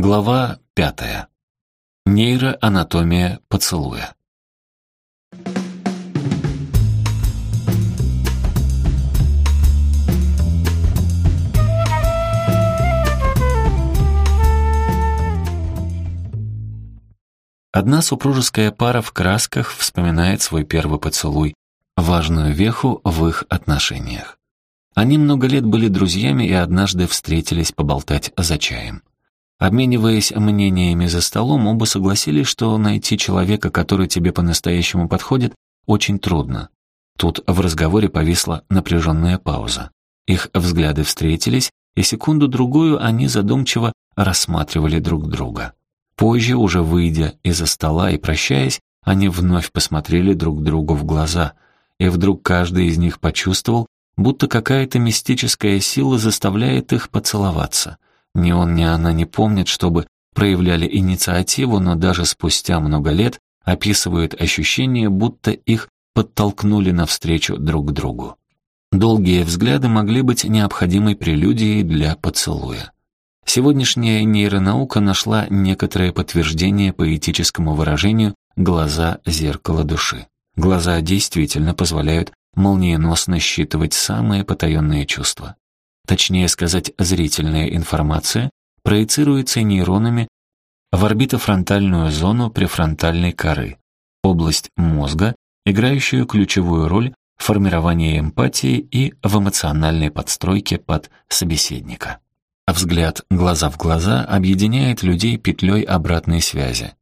Глава пятая. Нейроанатомия поцелуя. Одна супружеская пара в красках вспоминает свой первый поцелуй, важную веху в их отношениях. Они много лет были друзьями и однажды встретились поболтать за чаем. Обмениваясь мнениями за столом, оба согласились, что найти человека, который тебе по-настоящему подходит, очень трудно. Тут в разговоре повисла напряженная пауза. Их взгляды встретились, и секунду-другую они задумчиво рассматривали друг друга. Позже, уже выйдя из-за стола и прощаясь, они вновь посмотрели друг другу в глаза, и вдруг каждый из них почувствовал, будто какая-то мистическая сила заставляет их поцеловаться. Ни он, ни она не помнят, чтобы проявляли инициативу, но даже спустя много лет описывают ощущение, будто их подтолкнули навстречу друг другу. Долгие взгляды могли быть необходимой прелюдией для поцелуя. Сегодняшняя нейронаука нашла некоторое подтверждение поэтическому выражению «глаза – зеркало души». Глаза действительно позволяют молниеносно считывать самые потаенные чувства. Точнее сказать, зрительная информация проецируется нейронами в орбитофронтальную зону префронтальной коры, область мозга, играющую ключевую роль в формировании эмпатии и в эмоциональной подстройке под собеседника. Взгляд глаза в глаза объединяет людей петлей обратной связи.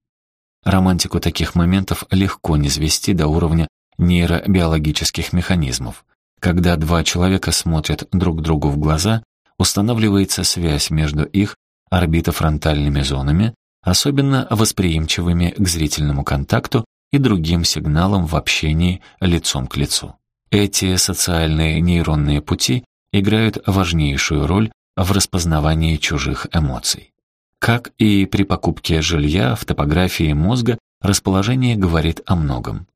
Романтику таких моментов легко не до уровня нейробиологических механизмов. Когда два человека смотрят друг другу в глаза, устанавливается связь между их орбитофронтальными зонами, особенно восприимчивыми к зрительному контакту и другим сигналам в общении лицом к лицу. Эти социальные нейронные пути играют важнейшую роль в распознавании чужих эмоций. Как и при покупке жилья в топографии мозга, расположение говорит о многом.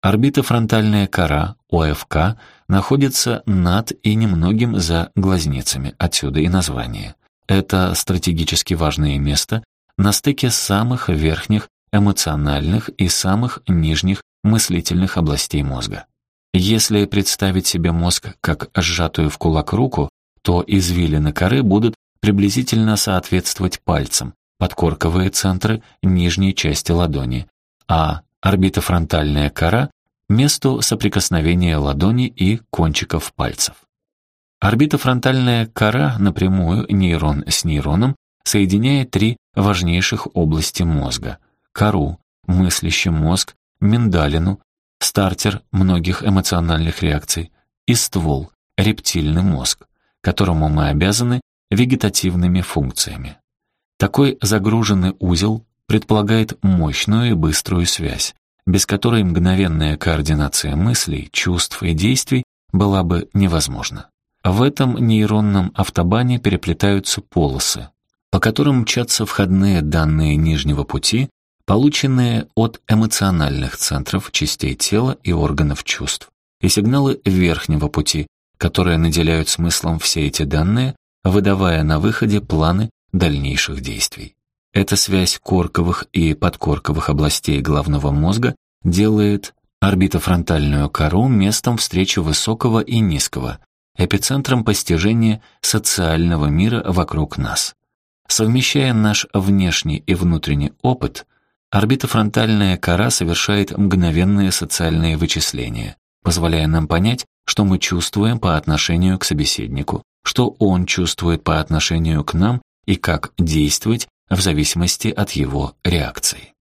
Орбитофронтальная кора, ОФК, находится над и немногим за глазницами, отсюда и название. Это стратегически важное место на стыке самых верхних эмоциональных и самых нижних мыслительных областей мозга. Если представить себе мозг как сжатую в кулак руку, то извилины коры будут приблизительно соответствовать пальцам, подкорковые центры нижней части ладони, а орбитофронтальная кора — месту соприкосновения ладони и кончиков пальцев. Орбитофронтальная кора напрямую нейрон с нейроном соединяет три важнейших области мозга — кору, мыслящий мозг, миндалину, стартер многих эмоциональных реакций, и ствол, рептильный мозг, которому мы обязаны вегетативными функциями. Такой загруженный узел предполагает мощную и быструю связь, без которой мгновенная координация мыслей, чувств и действий была бы невозможна. В этом нейронном автобане переплетаются полосы, по которым мчатся входные данные нижнего пути, полученные от эмоциональных центров частей тела и органов чувств, и сигналы верхнего пути, которые наделяют смыслом все эти данные, выдавая на выходе планы дальнейших действий. Эта связь корковых и подкорковых областей головного мозга делает орбитофронтальную кору местом встречи высокого и низкого, эпицентром постижения социального мира вокруг нас. Совмещая наш внешний и внутренний опыт, орбитофронтальная кора совершает мгновенные социальные вычисления, позволяя нам понять, что мы чувствуем по отношению к собеседнику, что он чувствует по отношению к нам и как действовать в зависимости от его реакции.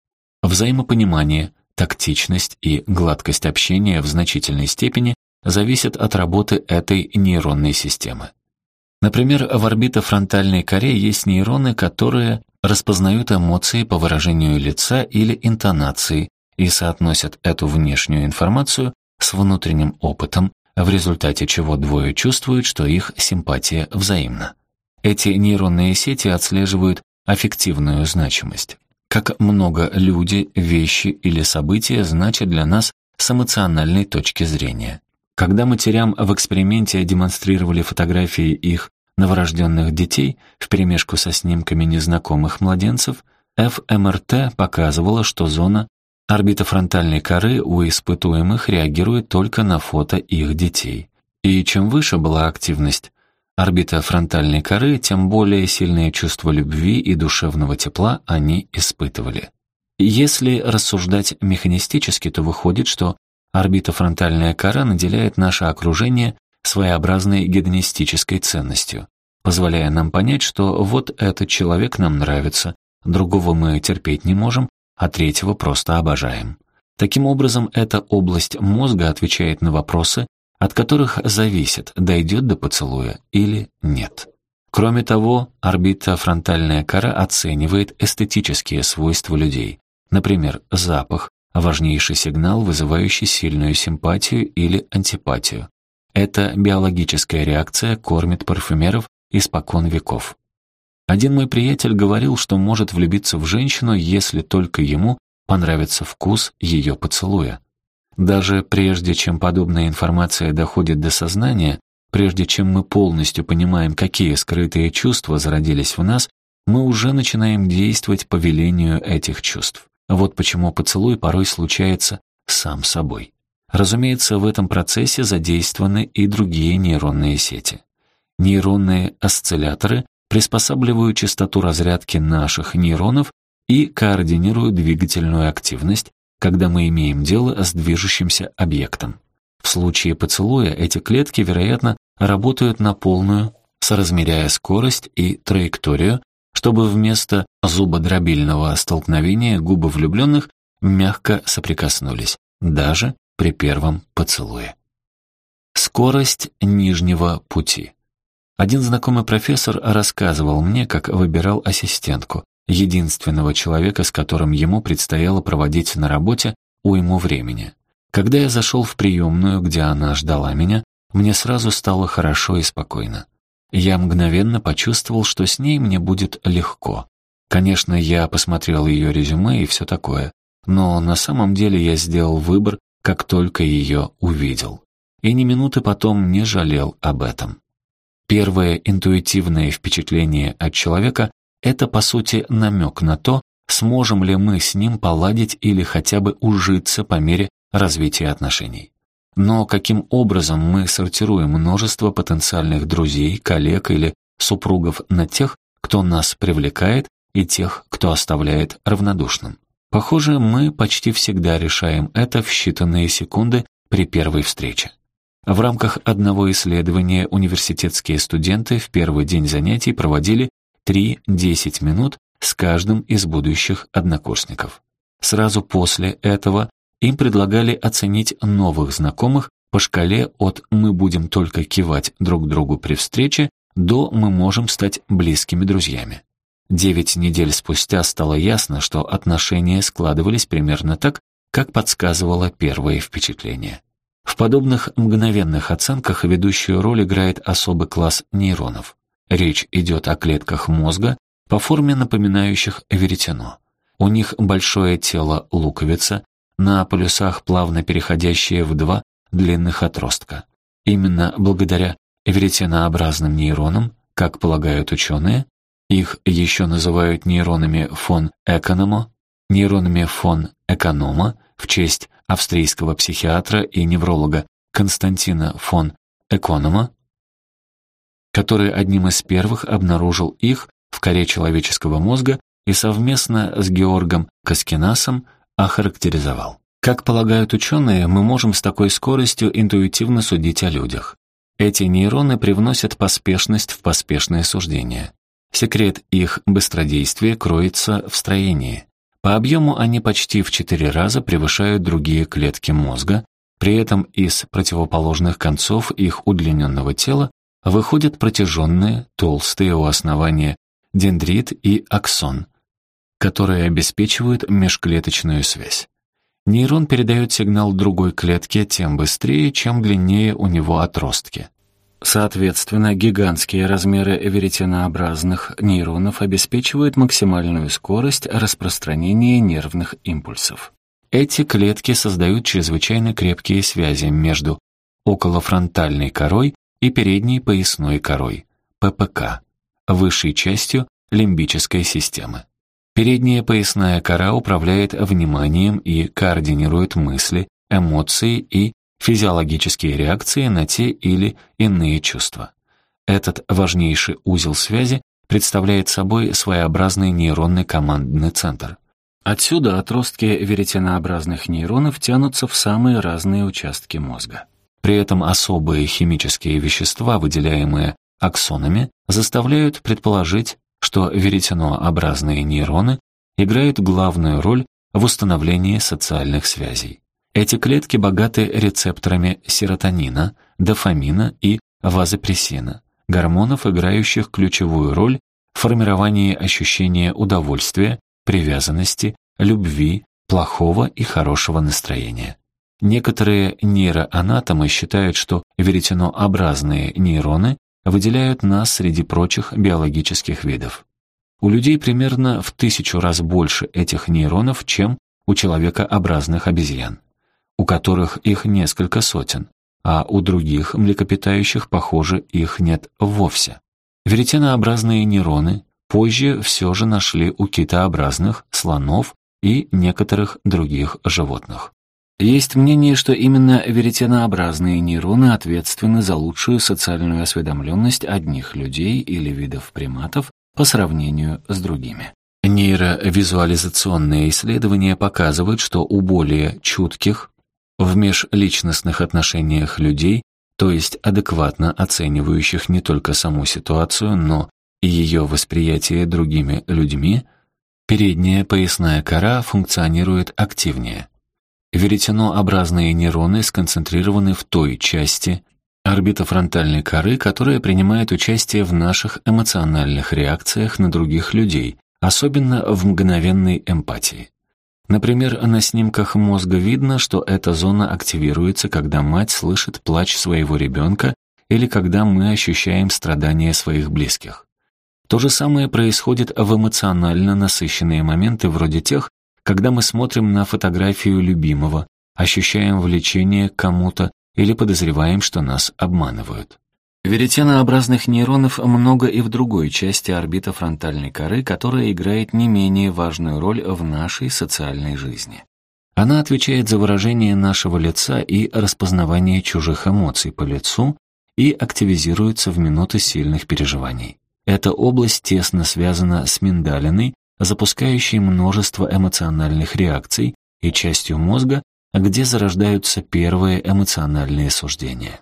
Взаимопонимание, тактичность и гладкость общения в значительной степени зависят от работы этой нейронной системы. Например, в орбитофронтальной коре есть нейроны, которые распознают эмоции по выражению лица или интонации и соотносят эту внешнюю информацию с внутренним опытом, в результате чего двое чувствуют, что их симпатия взаимна. Эти нейронные сети отслеживают аффективную значимость. Как много люди, вещи или события значат для нас с эмоциональной точки зрения. Когда матерям в эксперименте демонстрировали фотографии их новорожденных детей вперемешку со снимками незнакомых младенцев, ФМРТ показывала, что зона орбитофронтальной коры у испытуемых реагирует только на фото их детей. И чем выше была активность орбитофронтальной коры, тем более сильное чувство любви и душевного тепла они испытывали. Если рассуждать механистически, то выходит, что орбитофронтальная кора наделяет наше окружение своеобразной гедонистической ценностью, позволяя нам понять, что вот этот человек нам нравится, другого мы терпеть не можем, а третьего просто обожаем. Таким образом, эта область мозга отвечает на вопросы, от которых зависит, дойдет до поцелуя или нет. Кроме того, орбитофронтальная кора оценивает эстетические свойства людей, например, запах, важнейший сигнал, вызывающий сильную симпатию или антипатию, эта биологическая реакция кормит парфюмеров испокон веков. Один мой приятель говорил, что может влюбиться в женщину, если только ему понравится вкус ее поцелуя. Даже прежде чем подобная информация доходит до сознания, прежде чем мы полностью понимаем, какие скрытые чувства зародились в нас, мы уже начинаем действовать по велению этих чувств. Вот почему поцелуй порой случается сам собой. Разумеется, в этом процессе задействованы и другие нейронные сети. Нейронные осцилляторы приспосабливают частоту разрядки наших нейронов и координируют двигательную активность, когда мы имеем дело с движущимся объектом. В случае поцелуя эти клетки, вероятно, работают на полную, соразмеряя скорость и траекторию, чтобы вместо зубодробильного столкновения губы влюбленных мягко соприкоснулись, даже при первом поцелуе. Скорость нижнего пути. Один знакомый профессор рассказывал мне, как выбирал ассистентку, единственного человека, с которым ему предстояло проводить на работе уйму времени. Когда я зашел в приемную, где она ждала меня, мне сразу стало хорошо и спокойно. Я мгновенно почувствовал, что с ней мне будет легко. Конечно, я посмотрел ее резюме и все такое, но на самом деле я сделал выбор, как только ее увидел. И ни минуты потом не жалел об этом. Первое интуитивное впечатление от человека — это, по сути, намек на то, сможем ли мы с ним поладить или хотя бы ужиться по мере развития отношений. Но каким образом мы сортируем множество потенциальных друзей, коллег или супругов на тех, кто нас привлекает, и тех, кто оставляет равнодушным? Похоже, мы почти всегда решаем это в считанные секунды при первой встрече. В рамках одного исследования университетские студенты в первый день занятий проводили 3-10 минут с каждым из будущих однокурсников. Сразу после этого им предлагали оценить новых знакомых по шкале от «мы будем только кивать друг другу при встрече» до «мы можем стать близкими друзьями». Девять недель спустя стало ясно, что отношения складывались примерно так, как подсказывало первое впечатление. В подобных мгновенных оценках ведущую роль играет особый класс нейронов. Речь идет о клетках мозга, по форме напоминающих веретено. У них большое тело луковица, на полюсах плавно переходящие в два длинных отростка. Именно благодаря веретенообразным нейронам, как полагают ученые, их еще называют нейронами фон Эконома, нейронами фон Эконома в честь австрийского психиатра и невролога Константина фон Эконома, который одним из первых обнаружил их в коре человеческого мозга и совместно с Георгом Каскинасом охарактеризовал. Как полагают ученые, мы можем с такой скоростью интуитивно судить о людях. Эти нейроны привносят поспешность в поспешное суждение. Секрет их быстродействия кроется в строении. По объему они почти в четыре раза превышают другие клетки мозга, при этом из противоположных концов их удлиненного тела выходят протяженные, толстые у основания дендрит и аксон, которые обеспечивают межклеточную связь. Нейрон передает сигнал другой клетке тем быстрее, чем длиннее у него отростки. Соответственно, гигантские размеры веретенообразных нейронов обеспечивают максимальную скорость распространения нервных импульсов. Эти клетки создают чрезвычайно крепкие связи между околофронтальной корой и передней поясной корой. ППК, высшей частью лимбической системы. Передняя поясная кора управляет вниманием и координирует мысли, эмоции и физиологические реакции на те или иные чувства. Этот важнейший узел связи представляет собой своеобразный нейронный командный центр. Отсюда отростки веретенообразных нейронов тянутся в самые разные участки мозга. При этом особые химические вещества, выделяемые аксонами, заставляют предположить, что веретенообразные нейроны играют главную роль в установлении социальных связей. Эти клетки богаты рецепторами серотонина, дофамина и вазопрессина, гормонов, играющих ключевую роль в формировании ощущения удовольствия, привязанности, любви, плохого и хорошего настроения. Некоторые нейроанатомы считают, что веретенообразные нейроны выделяют нас среди прочих биологических видов. У людей примерно в тысячу раз больше этих нейронов, чем у человекообразных обезьян, у которых их несколько сотен, а у других млекопитающих, похоже, их нет вовсе. Веретенообразные нейроны позже все же нашли у китообразных, слонов и некоторых других животных. Есть мнение, что именно веретенообразные нейроны ответственны за лучшую социальную осведомленность одних людей или видов приматов по сравнению с другими. Нейровизуализационные исследования показывают, что у более чутких в межличностных отношениях людей, то есть адекватно оценивающих не только саму ситуацию, но и ее восприятие другими людьми, передняя поясная кора функционирует активнее. Веретенообразные нейроны сконцентрированы в той части орбитофронтальной коры, которая принимает участие в наших эмоциональных реакциях на других людей, особенно в мгновенной эмпатии. Например, на снимках мозга видно, что эта зона активируется, когда мать слышит плач своего ребенка или когда мы ощущаем страдания своих близких. То же самое происходит в эмоционально насыщенные моменты вроде тех, когда мы смотрим на фотографию любимого, ощущаем влечение к кому-то или подозреваем, что нас обманывают. Веретенообразных нейронов много и в другой части орбита фронтальной коры, которая играет не менее важную роль в нашей социальной жизни. Она отвечает за выражение нашего лица и распознавание чужих эмоций по лицу и активизируется в минуты сильных переживаний. Эта область тесно связана с миндалиной, запускающей множество эмоциональных реакций, и частью мозга, где зарождаются первые эмоциональные суждения.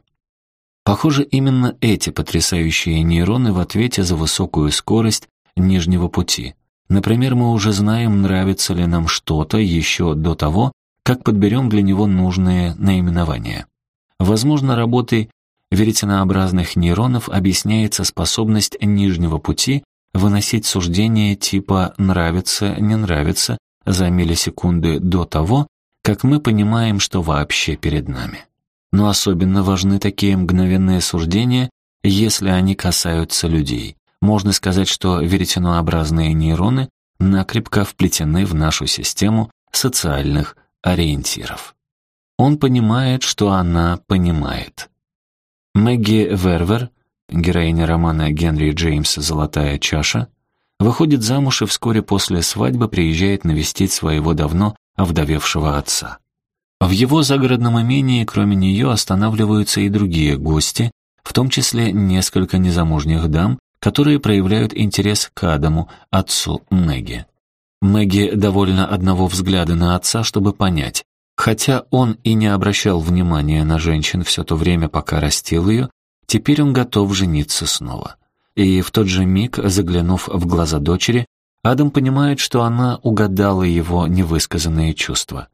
Похоже, именно эти потрясающие нейроны в ответе за высокую скорость нижнего пути. Например, мы уже знаем, нравится ли нам что-то еще до того, как подберем для него нужные наименования. Возможно, работой веретенообразных нейронов объясняется способность нижнего пути выносить суждения типа «нравится», «не нравится» за миллисекунды до того, как мы понимаем, что вообще перед нами. Но особенно важны такие мгновенные суждения, если они касаются людей. Можно сказать, что веретенообразные нейроны накрепко вплетены в нашу систему социальных ориентиров. Он понимает, что она понимает. Мэгги Вервер героиня романа Генри Джеймса «Золотая чаша», выходит замуж и вскоре после свадьбы приезжает навестить своего давно овдовевшего отца. В его загородном имении, кроме нее, останавливаются и другие гости, в том числе несколько незамужних дам, которые проявляют интерес к Адаму, отцу Мэгги. Мэгги довольна одного взгляда на отца, чтобы понять, хотя он и не обращал внимания на женщин все то время, пока растил ее, Теперь он готов жениться снова. И в тот же миг, заглянув в глаза дочери, Адам понимает, что она угадала его невысказанные чувства.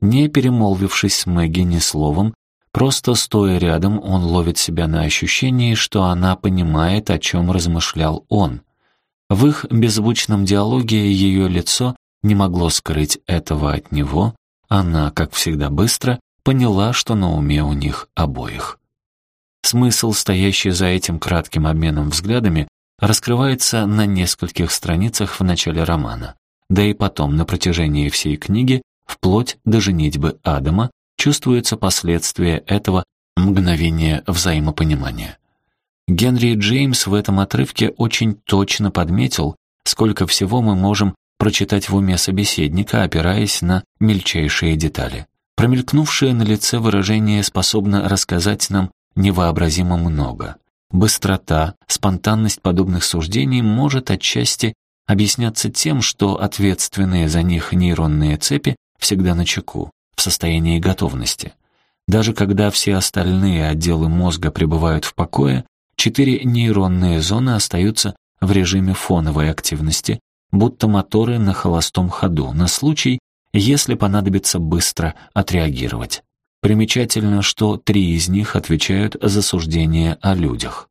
Не перемолвившись с Мэгги ни словом, просто стоя рядом, он ловит себя на ощущении, что она понимает, о чем размышлял он. В их беззвучном диалоге ее лицо не могло скрыть этого от него, она, как всегда быстро, поняла, что на уме у них обоих. Смысл, стоящий за этим кратким обменом взглядами, раскрывается на нескольких страницах в начале романа, да и потом на протяжении всей книги, вплоть до женитьбы Адама, чувствуются последствия этого мгновения взаимопонимания. Генри Джеймс в этом отрывке очень точно подметил, сколько всего мы можем прочитать в уме собеседника, опираясь на мельчайшие детали. Промелькнувшее на лице выражение способно рассказать нам невообразимо много. Быстрота, спонтанность подобных суждений может отчасти объясняться тем, что ответственные за них нейронные цепи всегда на чеку, в состоянии готовности. Даже когда все остальные отделы мозга пребывают в покое, четыре нейронные зоны остаются в режиме фоновой активности, будто моторы на холостом ходу, на случай, если понадобится быстро отреагировать. Примечательно, что три из них отвечают за суждение о людях.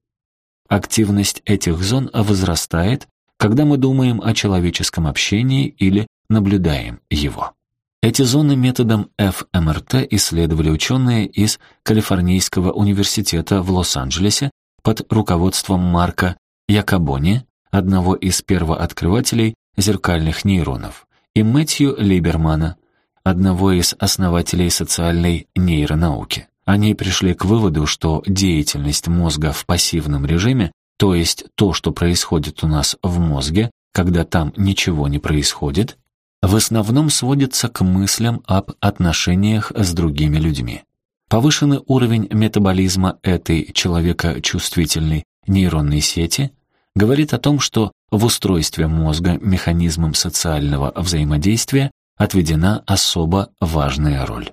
Активность этих зон возрастает, когда мы думаем о человеческом общении или наблюдаем его. Эти зоны методом ФМРТ исследовали ученые из Калифорнийского университета в Лос-Анджелесе под руководством Марка Якобони, одного из первооткрывателей зеркальных нейронов, и Мэтью Либермана, одного из основателей социальной нейронауки. Они пришли к выводу, что деятельность мозга в пассивном режиме, то есть то, что происходит у нас в мозге, когда там ничего не происходит, в основном сводится к мыслям об отношениях с другими людьми. Повышенный уровень метаболизма этой человека-чувствительной нейронной сети говорит о том, что в устройстве мозга механизмам социального взаимодействия отведена особо важная роль.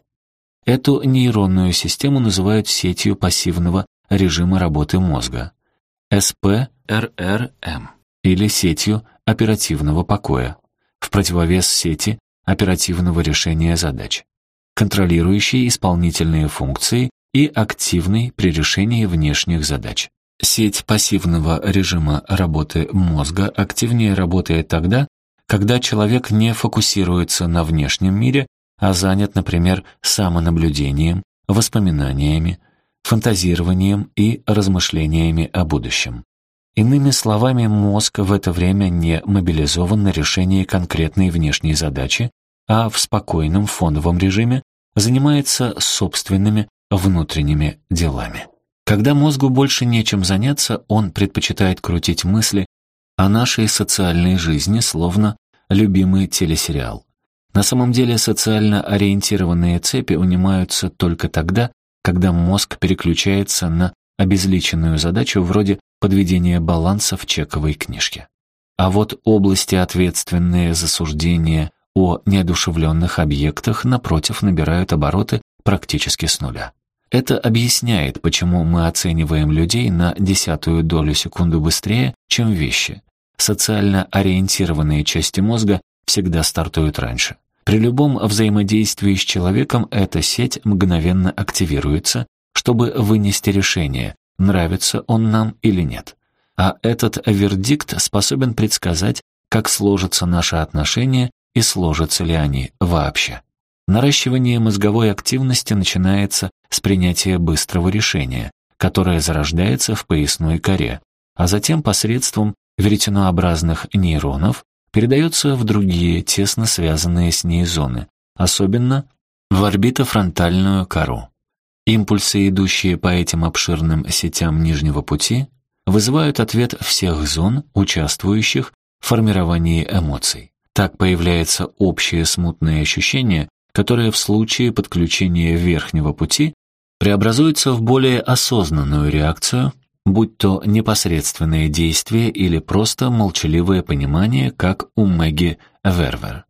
Эту нейронную систему называют сетью пассивного режима работы мозга, СПРРМ, или сетью оперативного покоя, в противовес сети оперативного решения задач, контролирующей исполнительные функции и активной при решении внешних задач. Сеть пассивного режима работы мозга активнее работает тогда, когда человек не фокусируется на внешнем мире, а занят, например, самонаблюдением, воспоминаниями, фантазированием и размышлениями о будущем. Иными словами, мозг в это время не мобилизован на решение конкретной внешней задачи, а в спокойном фоновом режиме занимается собственными внутренними делами. Когда мозгу больше нечем заняться, он предпочитает крутить мысли о нашей социальной жизни, словно любимый телесериал. На самом деле социально ориентированные цепи унимаются только тогда, когда мозг переключается на обезличенную задачу вроде подведения баланса в чековой книжке. А вот области, ответственные за суждение о неодушевленных объектах, напротив, набирают обороты практически с нуля. Это объясняет, почему мы оцениваем людей на десятую долю секунды быстрее, чем вещи. Социально ориентированные части мозга всегда стартуют раньше. При любом взаимодействии с человеком эта сеть мгновенно активируется, чтобы вынести решение, нравится он нам или нет. А этот вердикт способен предсказать, как сложатся наши отношения и сложатся ли они вообще. Наращивание мозговой активности начинается с принятия быстрого решения, которое зарождается в поясной коре, а затем посредством веретенообразных нейронов передается в другие, тесно связанные с ней зоны, особенно в орбитофронтальную кору. Импульсы, идущие по этим обширным сетям нижнего пути, вызывают ответ всех зон, участвующих в формировании эмоций. Так появляется общее смутное ощущение, которое в случае подключения верхнего пути преобразуется в более осознанную реакцию, будь то непосредственное действие или просто молчаливое понимание, как у Мэгги Вервер.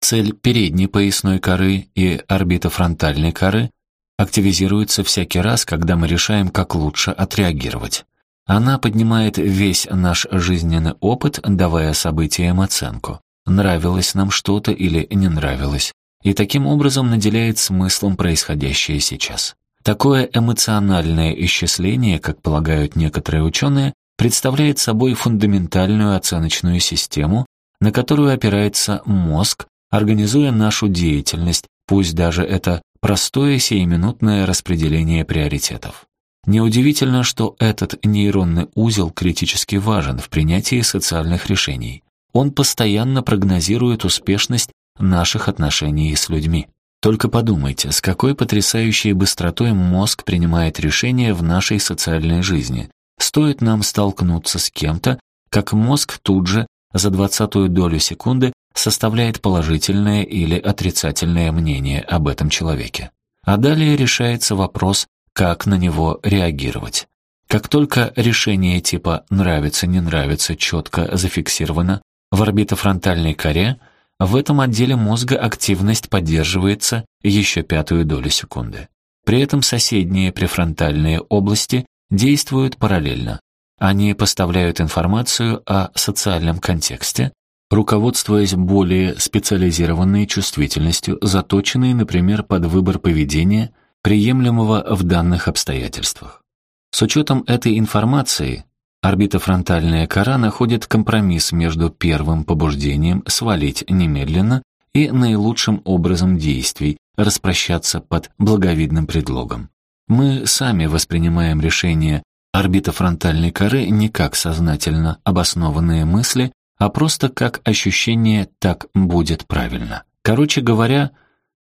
Цель передней поясной коры и орбитофронтальной коры активизируется всякий раз, когда мы решаем, как лучше отреагировать. Она поднимает весь наш жизненный опыт, давая событиям оценку. Нравилось нам что-то или не нравилось и таким образом наделяет смыслом происходящее сейчас. Такое эмоциональное исчисление, как полагают некоторые ученые, представляет собой фундаментальную оценочную систему, на которую опирается мозг, организуя нашу деятельность, пусть даже это простое сиюминутное распределение приоритетов. Неудивительно, что этот нейронный узел критически важен в принятии социальных решений. Он постоянно прогнозирует успешность наших отношений с людьми. Только подумайте, с какой потрясающей быстротой мозг принимает решения в нашей социальной жизни, Стоит нам столкнуться с кем-то, как мозг тут же за двадцатую долю секунды составляет положительное или отрицательное мнение об этом человеке. А далее решается вопрос, как на него реагировать. Как только решение типа «нравится-не нравится» четко зафиксировано в орбитофронтальной коре, в этом отделе мозга активность поддерживается еще пятую долю секунды. При этом соседние префронтальные области действуют параллельно. Они поставляют информацию о социальном контексте, руководствуясь более специализированной чувствительностью, заточенной, например, под выбор поведения, приемлемого в данных обстоятельствах. С учетом этой информации, орбитофронтальная кора находит компромисс между первым побуждением свалить немедленно и наилучшим образом действий, распрощаться под благовидным предлогом. Мы сами воспринимаем решения орбитофронтальной коры не как сознательно обоснованные мысли, а просто как ощущение «так будет правильно». Короче говоря,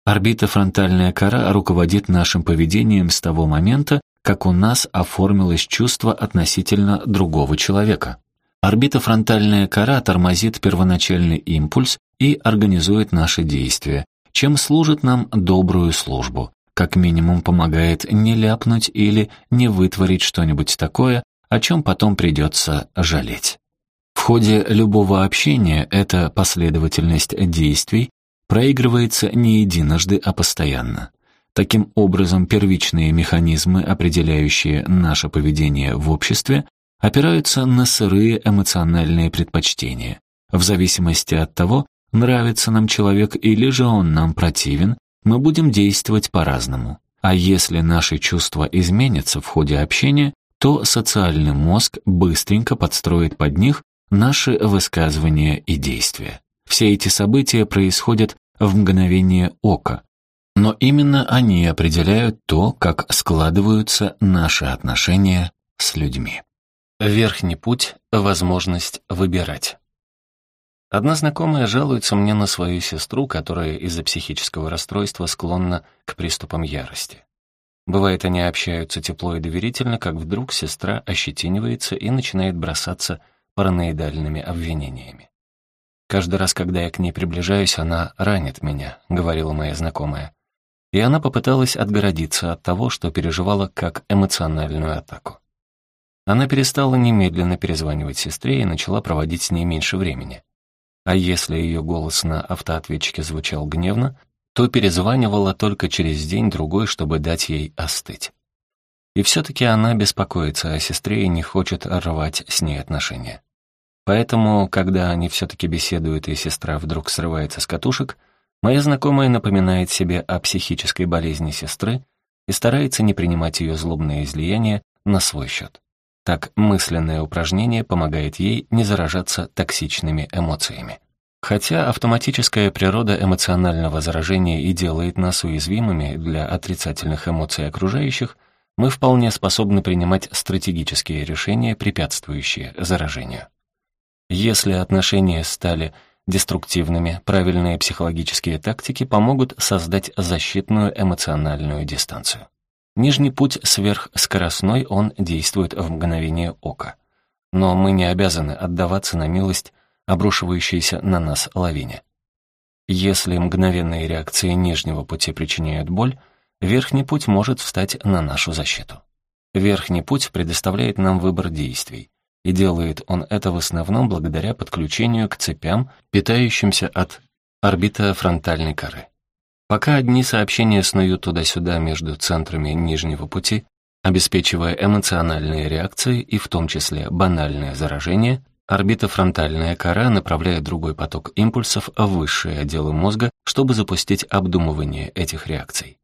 орбитофронтальная кора руководит нашим поведением с того момента, как у нас оформилось чувство относительно другого человека. Орбитофронтальная кора тормозит первоначальный импульс и организует наши действия, чем служит нам добрую службу, как минимум помогает не ляпнуть или не вытворить что-нибудь такое, о чем потом придется жалеть. В ходе любого общения эта последовательность действий проигрывается не единожды, а постоянно. Таким образом, первичные механизмы, определяющие наше поведение в обществе, опираются на сырые эмоциональные предпочтения. В зависимости от того, нравится нам человек или же он нам противен, мы будем действовать по-разному. А если наши чувства изменятся в ходе общения, то социальный мозг быстренько подстроит под них наши высказывания и действия. Все эти события происходят в мгновение ока, но именно они определяют то, как складываются наши отношения с людьми. Верхний путь — возможность выбирать. Одна знакомая жалуется мне на свою сестру, которая из-за психического расстройства склонна к приступам ярости. Бывает, они общаются тепло и доверительно, как вдруг сестра ощетинивается и начинает бросаться параноидальными обвинениями. «Каждый раз, когда я к ней приближаюсь, она ранит меня», — говорила моя знакомая. И она попыталась отгородиться от того, что переживала как эмоциональную атаку. Она перестала немедленно перезванивать сестре и начала проводить с ней меньше времени. А если ее голос на автоответчике звучал гневно, то перезванивала только через день-другой, чтобы дать ей остыть. И все-таки она беспокоится о сестре и не хочет рвать с ней отношения. Поэтому, когда они все-таки беседуют, и сестра вдруг срывается с катушек, моя знакомая напоминает себе о психической болезни сестры и старается не принимать ее злобные излияния на свой счет. Так мысленное упражнение помогает ей не заражаться токсичными эмоциями. Хотя автоматическая природа эмоционального заражения и делает нас уязвимыми для отрицательных эмоций окружающих, мы вполне способны принимать стратегические решения, препятствующие заражению. Если отношения стали деструктивными, правильные психологические тактики помогут создать защитную эмоциональную дистанцию. Нижний путь сверхскоростной, он действует в мгновение ока. Но мы не обязаны отдаваться на милость обрушивающейся на нас лавине. Если мгновенные реакции нижнего пути причиняют боль, верхний путь может встать на нашу защиту. Верхний путь предоставляет нам выбор действий, и делает он это в основном благодаря подключению к цепям, питающимся от орбита фронтальной коры. Пока одни сообщения снуют туда-сюда между центрами нижнего пути, обеспечивая эмоциональные реакции и в том числе банальное заражение, орбитофронтальная кора направляет другой поток импульсов в высшие отделы мозга, чтобы запустить обдумывание этих реакций.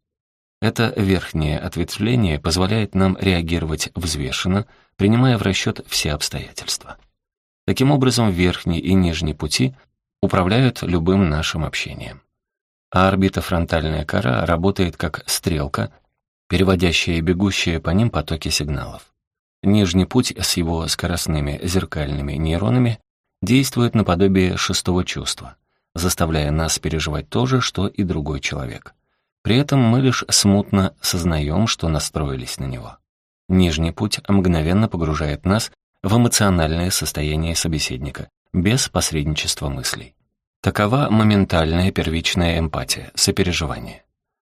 Это верхнее ответвление позволяет нам реагировать взвешенно, принимая в расчет все обстоятельства. Таким образом, верхний и нижний пути управляют любым нашим общением а орбитофронтальная кора работает как стрелка, переводящая и бегущая по ним потоки сигналов. Нижний путь с его скоростными зеркальными нейронами действует наподобие шестого чувства, заставляя нас переживать то же, что и другой человек. При этом мы лишь смутно сознаем, что настроились на него. Нижний путь мгновенно погружает нас в эмоциональное состояние собеседника, без посредничества мыслей. Такова моментальная первичная эмпатия, сопереживание.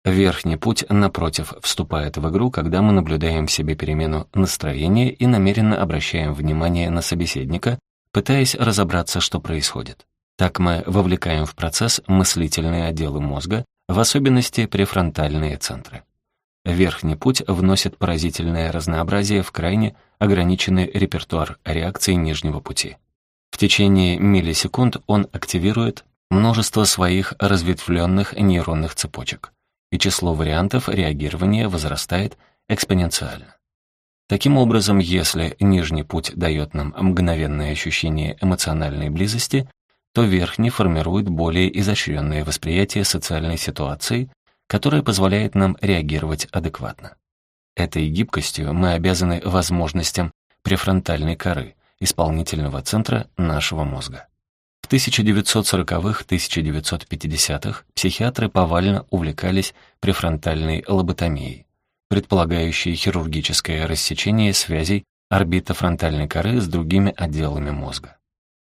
Верхний путь, напротив, вступает в игру, когда мы наблюдаем в себе перемену настроения и намеренно обращаем внимание на собеседника, пытаясь разобраться, что происходит. Так мы вовлекаем в процесс мыслительные отделы мозга, в особенности префронтальные центры. Верхний путь вносит поразительное разнообразие в крайне ограниченный репертуар реакций нижнего пути. В течение миллисекунд он активирует множество своих разветвленных нейронных цепочек, и число вариантов реагирования возрастает экспоненциально. Таким образом, если нижний путь дает нам мгновенное ощущение эмоциональной близости, то верхний формирует более изощренное восприятие социальной ситуации, которое позволяет нам реагировать адекватно. Этой гибкостью мы обязаны возможностям префронтальной коры, исполнительного центра нашего мозга. В 1940-1950-х психиатры повально увлекались префронтальной лоботомией, предполагающей хирургическое рассечение связей орбитофронтальной коры с другими отделами мозга.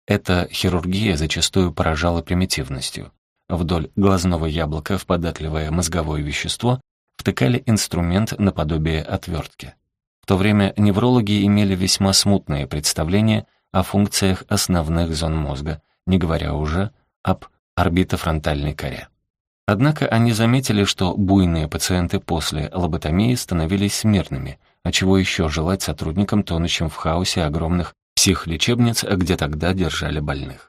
Эта хирургия зачастую поражала примитивностью. Вдоль глазного яблока в податливое мозговое вещество втыкали инструмент наподобие отвертки. В то время неврологи имели весьма смутное представление о функциях основных зон мозга, не говоря уже об орбитофронтальной коре. Однако они заметили, что буйные пациенты после лоботомии становились смирными, а чего еще желать сотрудникам, тонущим в хаосе огромных психлечебниц, где тогда держали больных.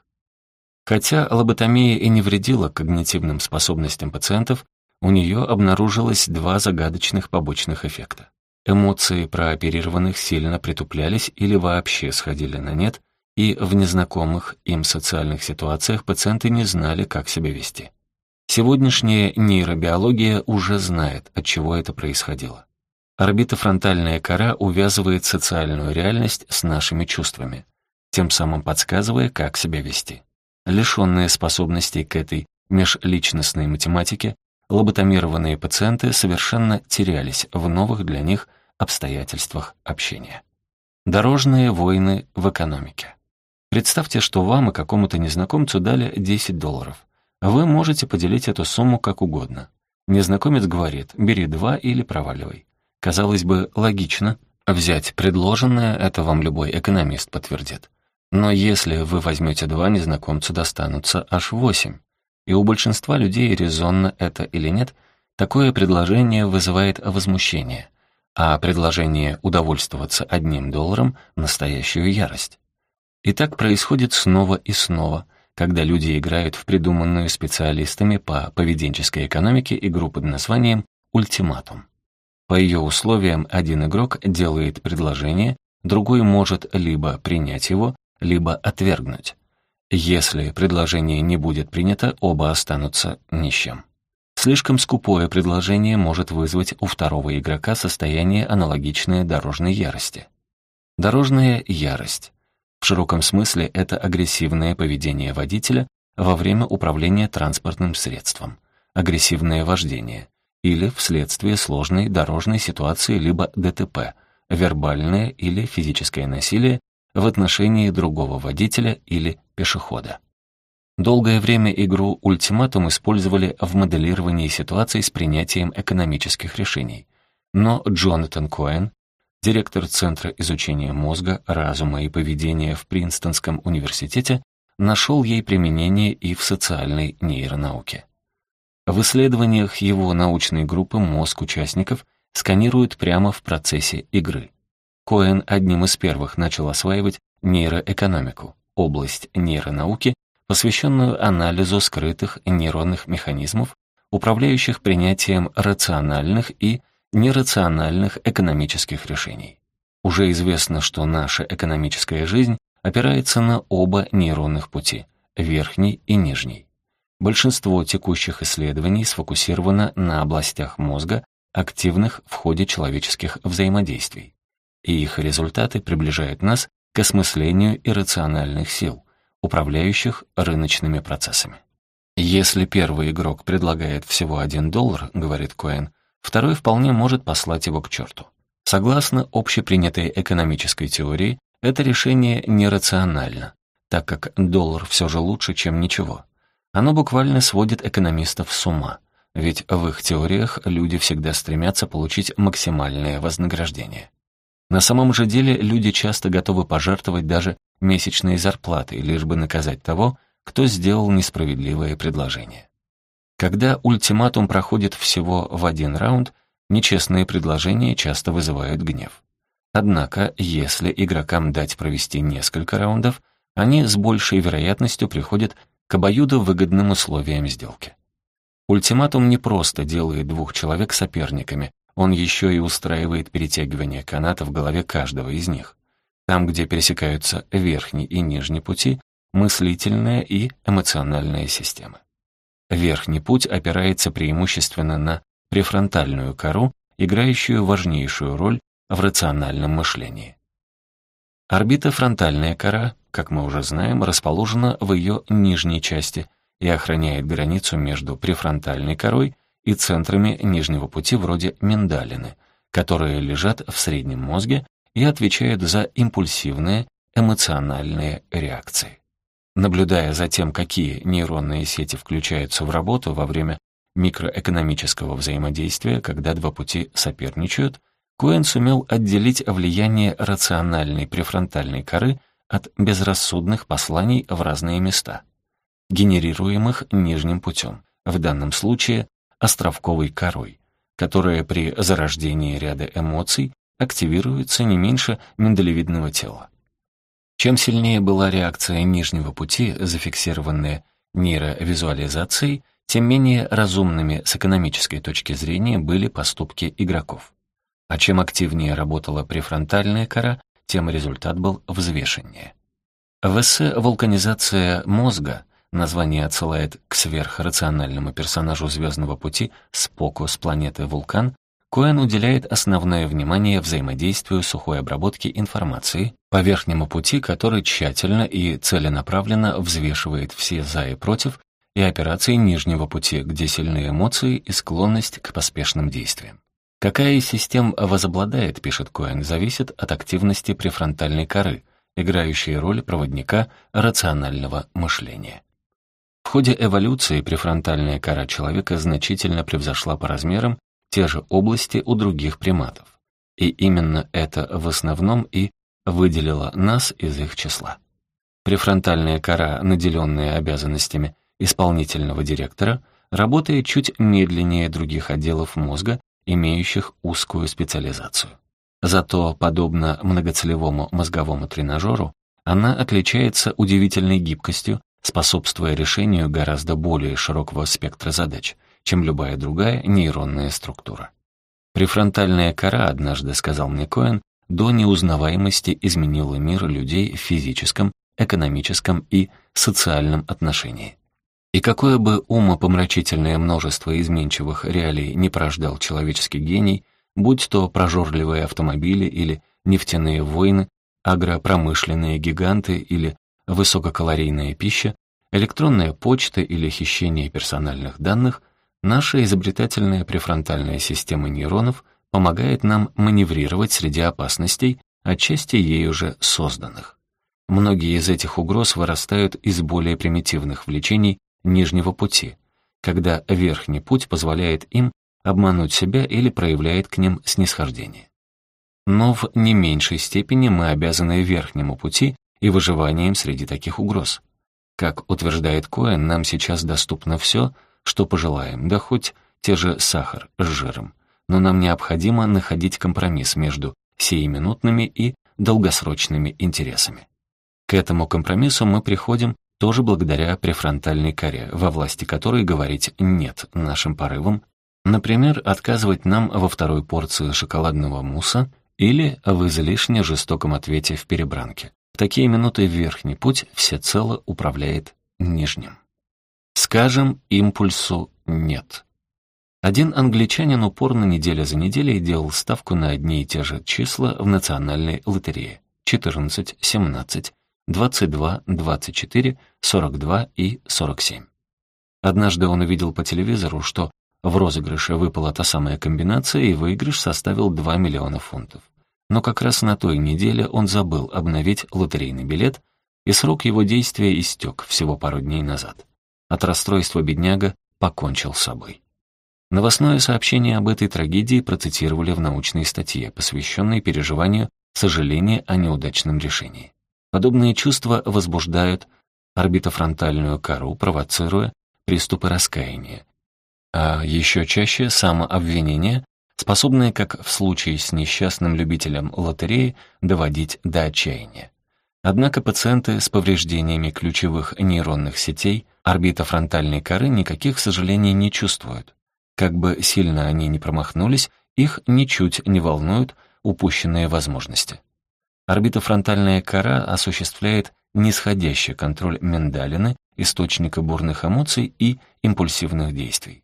Хотя лоботомия и не вредила когнитивным способностям пациентов, у нее обнаружилось два загадочных побочных эффекта. Эмоции прооперированных сильно притуплялись или вообще сходили на нет, и в незнакомых им социальных ситуациях пациенты не знали, как себя вести. Сегодняшняя нейробиология уже знает, от чего это происходило. Орбитофронтальная кора увязывает социальную реальность с нашими чувствами, тем самым подсказывая, как себя вести. Лишенные способностей к этой межличностной математике, лоботомированные пациенты совершенно терялись в новых для них обстоятельствах общения. Дорожные войны в экономике. Представьте, что вам и какому-то незнакомцу дали 10 долларов. Вы можете поделить эту сумму как угодно. Незнакомец говорит «бери два или проваливай». Казалось бы, логично. Взять предложенное, это вам любой экономист подтвердит. Но если вы возьмете два, незнакомцу достанутся аж восемь. И у большинства людей, резонно это или нет, такое предложение вызывает возмущение, а предложение удовольствоваться одним долларом — настоящую ярость. И так происходит снова и снова, когда люди играют в придуманную специалистами по поведенческой экономике игру под названием «Ультиматум». По ее условиям один игрок делает предложение, другой может либо принять его, либо отвергнуть. Если предложение не будет принято, оба останутся ни с чем. Слишком скупое предложение может вызвать у второго игрока состояние, аналогичное дорожной ярости. Дорожная ярость. В широком смысле это агрессивное поведение водителя во время управления транспортным средством, агрессивное вождение, или вследствие сложной дорожной ситуации либо ДТП, вербальное или физическое насилие в отношении другого водителя или пешехода. Долгое время игру «Ультиматум» использовали в моделировании ситуаций с принятием экономических решений. Но Джонатан Коэн, директор Центра изучения мозга, разума и поведения в Принстонском университете, нашел ей применение и в социальной нейронауке. В исследованиях его научной группы мозг участников сканируют прямо в процессе игры. Коэн одним из первых начал осваивать нейроэкономику, область нейронауки, посвященную анализу скрытых нейронных механизмов, управляющих принятием рациональных и нерациональных экономических решений. Уже известно, что наша экономическая жизнь опирается на оба нейронных пути, верхний и нижний. Большинство текущих исследований сфокусировано на областях мозга, активных в ходе человеческих взаимодействий. И их результаты приближают нас к осмыслению иррациональных сил, управляющих рыночными процессами. Если первый игрок предлагает всего один доллар, говорит Коэн, второй вполне может послать его к черту. Согласно общепринятой экономической теории, это решение нерационально, так как доллар все же лучше, чем ничего. Оно буквально сводит экономистов с ума, ведь в их теориях люди всегда стремятся получить максимальное вознаграждение. На самом же деле люди часто готовы пожертвовать даже месячные зарплаты, лишь бы наказать того, кто сделал несправедливое предложение. Когда ультиматум проходит всего в один раунд, нечестные предложения часто вызывают гнев. Однако, если игрокам дать провести несколько раундов, они с большей вероятностью приходят к обоюдовыгодным условиям сделки. Ультиматум не просто делает двух человек соперниками, он еще и устраивает перетягивание каната в голове каждого из них. Там, где пересекаются верхний и нижний пути, мыслительная и эмоциональная системы. Верхний путь опирается преимущественно на префронтальную кору, играющую важнейшую роль в рациональном мышлении. Орбитофронтальная кора, как мы уже знаем, расположена в ее нижней части и охраняет границу между префронтальной корой и центрами нижнего пути вроде миндалины, которые лежат в среднем мозге и отвечают за импульсивные эмоциональные реакции. Наблюдая за тем, какие нейронные сети включаются в работу во время микроэкономического взаимодействия, когда два пути соперничают, Коэн сумел отделить влияние рациональной префронтальной коры от безрассудных посланий в разные места, генерируемых нижним путем, в данном случае островковой корой, которая при зарождении ряда эмоций активируется не меньше миндалевидного тела. Чем сильнее была реакция нижнего пути, зафиксированная нейровизуализацией, тем менее разумными с экономической точки зрения были поступки игроков. А чем активнее работала префронтальная кора, тем результат был взвешеннее. В эссе «Вулканизация мозга» название отсылает к сверхрациональному персонажу «Звездного пути» Споку с планеты Вулкан, Коэн уделяет основное внимание взаимодействию сухой обработки информации по верхнему пути, который тщательно и целенаправленно взвешивает все «за» и «против» и операции нижнего пути, где сильные эмоции и склонность к поспешным действиям. Какая из систем возобладает, пишет Коэн, зависит от активности префронтальной коры, играющей роль проводника рационального мышления. В ходе эволюции префронтальная кора человека значительно превзошла по размерам те же области у других приматов. И именно это в основном и выделило нас из их числа. Префронтальная кора, наделенная обязанностями исполнительного директора, работает чуть медленнее других отделов мозга, имеющих узкую специализацию. Зато, подобно многоцелевому мозговому тренажеру, она отличается удивительной гибкостью, способствуя решению гораздо более широкого спектра задач — чем любая другая нейронная структура. Префронтальная кора, однажды сказал мне Коэн, до неузнаваемости изменила мир людей в физическом, экономическом и социальном отношении. И какое бы умопомрачительное множество изменчивых реалий не порождал человеческий гений, будь то прожорливые автомобили или нефтяные войны, агропромышленные гиганты или высококалорийная пища, электронная почта или хищение персональных данных, Наша изобретательная префронтальная система нейронов помогает нам маневрировать среди опасностей, отчасти ей уже созданных. Многие из этих угроз вырастают из более примитивных влечений нижнего пути, когда верхний путь позволяет им обмануть себя или проявляет к ним снисхождение. Но в не меньшей степени мы обязаны верхнему пути и выживанием среди таких угроз. Как утверждает Коэн, нам сейчас доступно все — что пожелаем, да хоть те же сахар с жиром. Но нам необходимо находить компромисс между сиюминутными и долгосрочными интересами. К этому компромиссу мы приходим тоже благодаря префронтальной коре, во власти которой говорить «нет» нашим порывам, например, отказывать нам во второй порции шоколадного мусса или в излишне жестоком ответе в перебранке. Такие минуты верхний путь всецело управляет нижним. Скажем импульсу «нет». Один англичанин упорно неделя за неделей делал ставку на одни и те же числа в национальной лотерее. 14, 17, 22, 24, 42 и 47. Однажды он увидел по телевизору, что в розыгрыше выпала та самая комбинация, и выигрыш составил 2 миллиона фунтов. Но как раз на той неделе он забыл обновить лотерейный билет, и срок его действия истек всего пару дней назад. От расстройства бедняга покончил с собой. Новостное сообщение об этой трагедии процитировали в научной статье, посвященной переживанию сожаления о неудачном решении. Подобные чувства возбуждают орбитофронтальную кору, провоцируя приступы раскаяния, а еще чаще самообвинение, способное, как в случае с несчастным любителем лотереи, доводить до отчаяния. Однако пациенты с повреждениями ключевых нейронных сетей орбитофронтальной коры никаких сожалений не чувствуют. Как бы сильно они ни промахнулись, их ничуть не волнуют упущенные возможности. Орбитофронтальная кора осуществляет нисходящий контроль миндалины, источника бурных эмоций и импульсивных действий.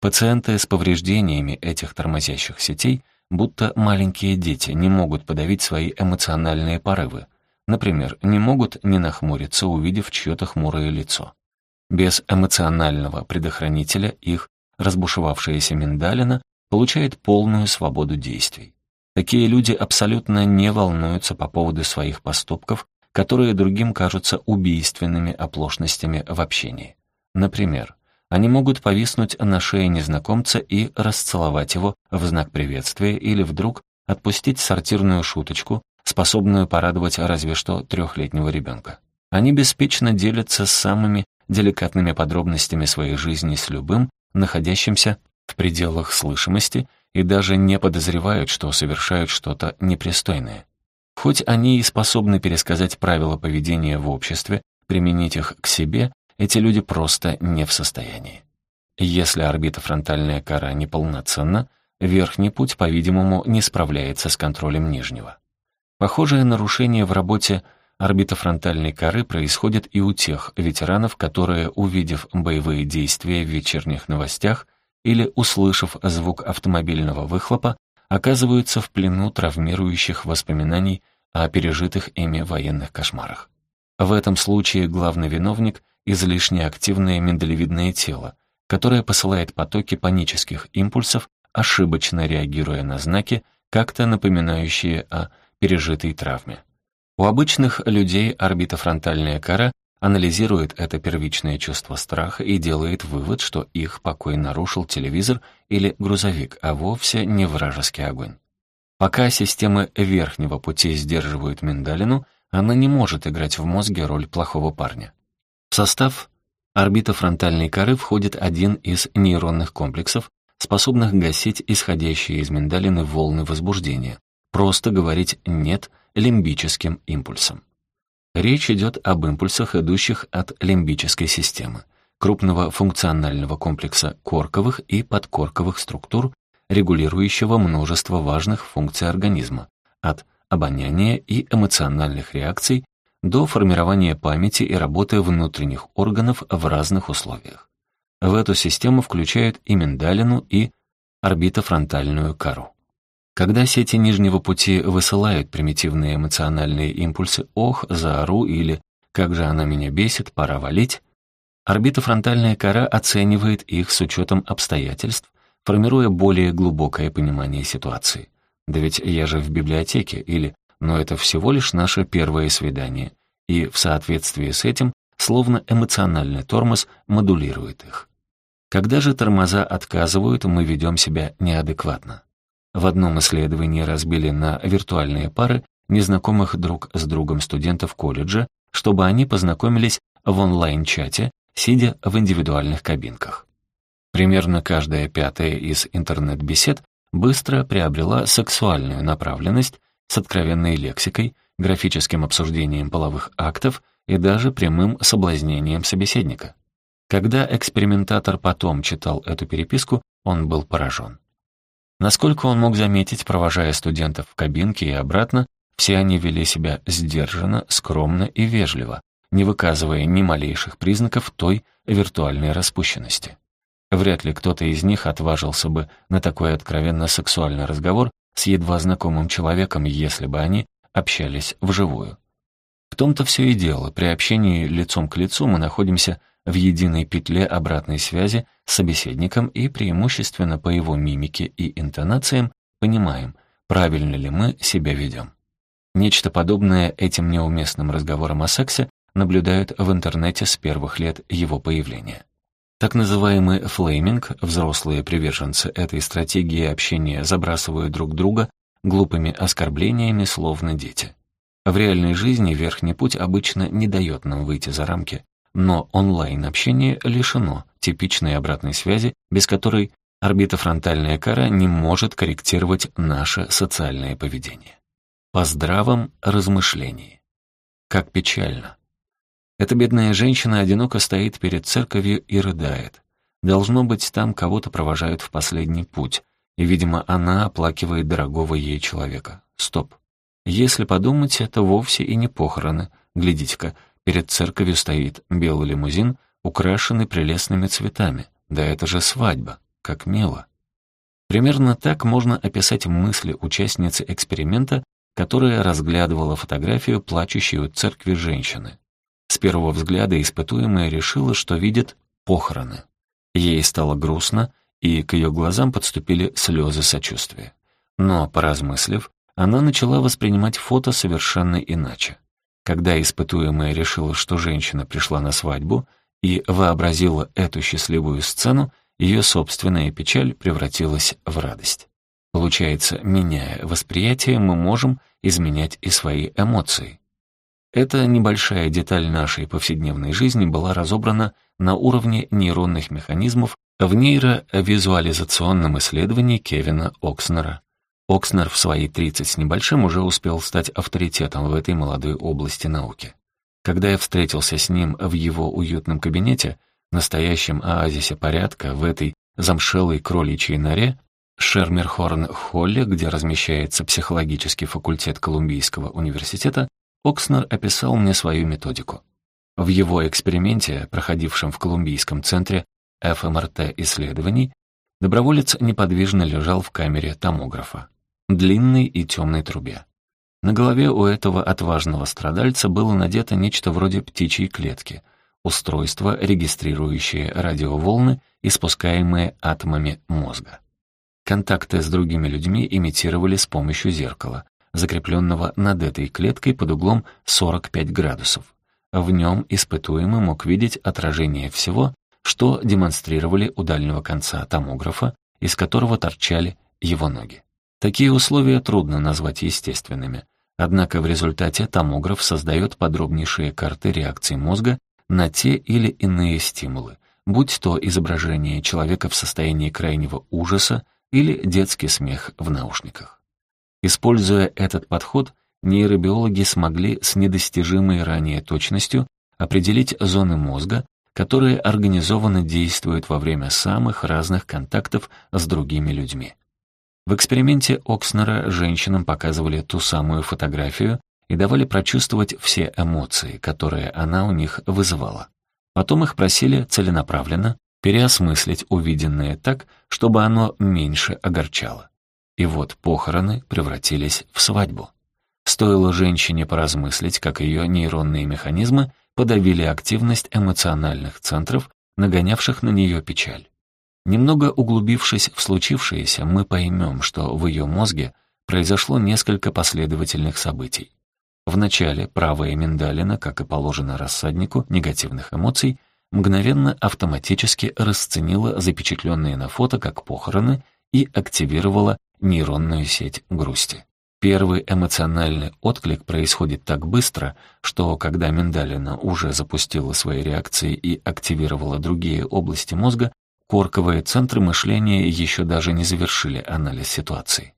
Пациенты с повреждениями этих тормозящих сетей, будто маленькие дети, не могут подавить свои эмоциональные порывы. Например, не могут не нахмуриться, увидев чье-то хмурое лицо. Без эмоционального предохранителя их разбушевавшаяся миндалина получает полную свободу действий. Такие люди абсолютно не волнуются по поводу своих поступков, которые другим кажутся убийственными оплошностями в общении. Например, они могут повиснуть на шее незнакомца и расцеловать его в знак приветствия или вдруг отпустить сортирную шуточку, способную порадовать разве что трехлетнего ребенка. Они беспечно делятся самыми деликатными подробностями своей жизни с любым, находящимся в пределах слышимости и даже не подозревают, что совершают что-то непристойное. Хоть они и способны пересказать правила поведения в обществе, применить их к себе, эти люди просто не в состоянии. Если орбитофронтальная кора неполноценна, верхний путь, по-видимому, не справляется с контролем нижнего. Похожее нарушение в работе орбитофронтальной коры происходит и у тех ветеранов, которые, увидев боевые действия в вечерних новостях или услышав звук автомобильного выхлопа, оказываются в плену травмирующих воспоминаний о пережитых ими военных кошмарах. В этом случае главный виновник — излишне активное миндалевидное тело, которое посылает потоки панических импульсов, ошибочно реагируя на знаки, как-то напоминающие о пережитой травме. У обычных людей орбитофронтальная кора анализирует это первичное чувство страха и делает вывод, что их покой нарушил телевизор или грузовик, а вовсе не вражеский огонь. Пока системы верхнего пути сдерживают миндалину, она не может играть в мозге роль плохого парня. Состав орбитофронтальной коры входит один из нейронных комплексов, способных гасить исходящие из миндалины волны возбуждения, просто говорить «нет» лимбическим импульсам. Речь идет об импульсах, идущих от лимбической системы, крупного функционального комплекса корковых и подкорковых структур, регулирующего множество важных функций организма, от обоняния и эмоциональных реакций до формирования памяти и работы внутренних органов в разных условиях. В эту систему включают и миндалину, и орбитофронтальную кору. Когда сети нижнего пути высылают примитивные эмоциональные импульсы «ох», «заору» или «как же она меня бесит, пора валить», орбитофронтальная кора оценивает их с учетом обстоятельств, формируя более глубокое понимание ситуации. Да ведь я же в библиотеке, или «но это всего лишь наше первое свидание», и в соответствии с этим словно эмоциональный тормоз модулирует их. Когда же тормоза отказывают, мы ведем себя неадекватно. В одном исследовании разбили на виртуальные пары незнакомых друг с другом студентов колледжа, чтобы они познакомились в онлайн-чате, сидя в индивидуальных кабинках. Примерно каждая пятая из интернет-бесед быстро приобрела сексуальную направленность с откровенной лексикой, графическим обсуждением половых актов и даже прямым соблазнением собеседника. Когда экспериментатор потом читал эту переписку, он был поражен. Насколько он мог заметить, провожая студентов в кабинке и обратно, все они вели себя сдержанно, скромно и вежливо, не выказывая ни малейших признаков той виртуальной распущенности. Вряд ли кто-то из них отважился бы на такой откровенно сексуальный разговор с едва знакомым человеком, если бы они общались вживую. В том-то все и дело, при общении лицом к лицу мы находимся в единой петле обратной связи с собеседником и преимущественно по его мимике и интонациям понимаем, правильно ли мы себя ведем. Нечто подобное этим неуместным разговорам о сексе наблюдают в интернете с первых лет его появления. Так называемый флейминг, взрослые приверженцы этой стратегии общения забрасывают друг друга глупыми оскорблениями, словно дети. В реальной жизни верхний путь обычно не дает нам выйти за рамки, но онлайн-общение лишено типичной обратной связи, без которой орбитофронтальная кора не может корректировать наше социальное поведение. По здравом размышлении. Как печально. Эта бедная женщина одиноко стоит перед церковью и рыдает. Должно быть, там кого-то провожают в последний путь, и, видимо, она оплакивает дорогого ей человека. Стоп. Если подумать, это вовсе и не похороны. Глядите-ка, перед церковью стоит белый лимузин, украшенный прелестными цветами. Да это же свадьба. Как мило. Примерно так можно описать мысли участницы эксперимента, которая разглядывала фотографию плачущей у церкви женщины. С первого взгляда испытуемая решила, что видит похороны. Ей стало грустно, и к ее глазам подступили слезы сочувствия. Но, поразмыслив, она начала воспринимать фото совершенно иначе. Когда испытуемая решила, что женщина пришла на свадьбу и вообразила эту счастливую сцену, ее собственная печаль превратилась в радость. Получается, меняя восприятие, мы можем изменять и свои эмоции. Эта небольшая деталь нашей повседневной жизни была разобрана на уровне нейронных механизмов в нейровизуализационном исследовании Кевина Окснера. Окснер в свои 30 с небольшим уже успел стать авторитетом в этой молодой области науки. Когда я встретился с ним в его уютном кабинете, настоящем оазисе порядка, в этой замшелой кроличьей норе, Шермерхорн-Холле, где размещается психологический факультет Колумбийского университета, Окснер описал мне свою методику. В его эксперименте, проходившем в Колумбийском центре ФМРТ-исследований, доброволец неподвижно лежал в камере томографа длинной и темной трубе. На голове у этого отважного страдальца было надето нечто вроде птичьей клетки, устройство, регистрирующее радиоволны, испускаемые атомами мозга. Контакты с другими людьми имитировали с помощью зеркала, закрепленного над этой клеткой под углом 45 градусов. В нем испытуемый мог видеть отражение всего, что демонстрировали у дальнего конца томографа, из которого торчали его ноги. Такие условия трудно назвать естественными, однако в результате томограф создает подробнейшие карты реакций мозга на те или иные стимулы, будь то изображение человека в состоянии крайнего ужаса или детский смех в наушниках. Используя этот подход, нейробиологи смогли с недостижимой ранее точностью определить зоны мозга, которые организованно действуют во время самых разных контактов с другими людьми. В эксперименте Окснера женщинам показывали ту самую фотографию и давали прочувствовать все эмоции, которые она у них вызывала. Потом их просили целенаправленно переосмыслить увиденное так, чтобы оно меньше огорчало. И вот похороны превратились в свадьбу. Стоило женщине поразмыслить, как ее нейронные механизмы подавили активность эмоциональных центров, нагонявших на нее печаль. Немного углубившись в случившееся, мы поймем, что в ее мозге произошло несколько последовательных событий. Вначале правая миндалина, как и положено рассаднику негативных эмоций, мгновенно автоматически расценила запечатленные на фото как похороны и активировала нейронную сеть грусти. Первый эмоциональный отклик происходит так быстро, что когда миндалина уже запустила свои реакции и активировала другие области мозга, Корковые центры мышления еще даже не завершили анализ ситуации.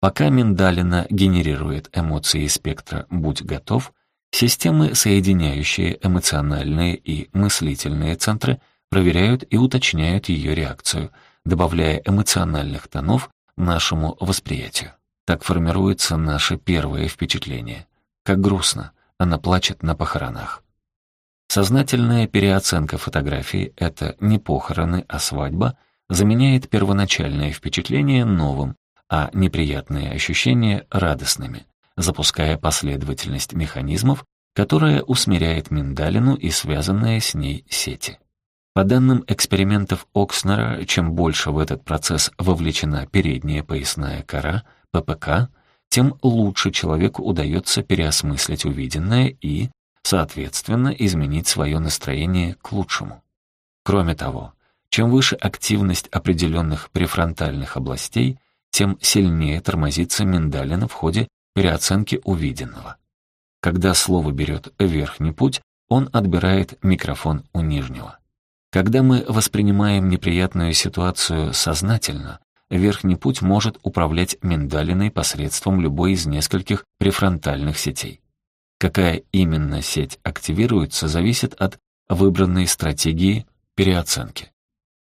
Пока миндалина генерирует эмоции спектра «будь готов», системы, соединяющие эмоциональные и мыслительные центры, проверяют и уточняют ее реакцию, добавляя эмоциональных тонов нашему восприятию. Так формируется наше первое впечатление. Как грустно, она плачет на похоронах. Сознательная переоценка фотографии — это не похороны, а свадьба — заменяет первоначальное впечатление новым, а неприятные ощущения — радостными, запуская последовательность механизмов, которая усмиряет миндалину и связанные с ней сети. По данным экспериментов Окснера, чем больше в этот процесс вовлечена передняя поясная кора, ППК, тем лучше человеку удается переосмыслить увиденное и, соответственно, изменить свое настроение к лучшему. Кроме того, чем выше активность определенных префронтальных областей, тем сильнее тормозится миндалина в ходе переоценки увиденного. Когда слово берет верхний путь, он отбирает микрофон у нижнего. Когда мы воспринимаем неприятную ситуацию сознательно, верхний путь может управлять миндалиной посредством любой из нескольких префронтальных сетей. Какая именно сеть активируется, зависит от выбранной стратегии переоценки.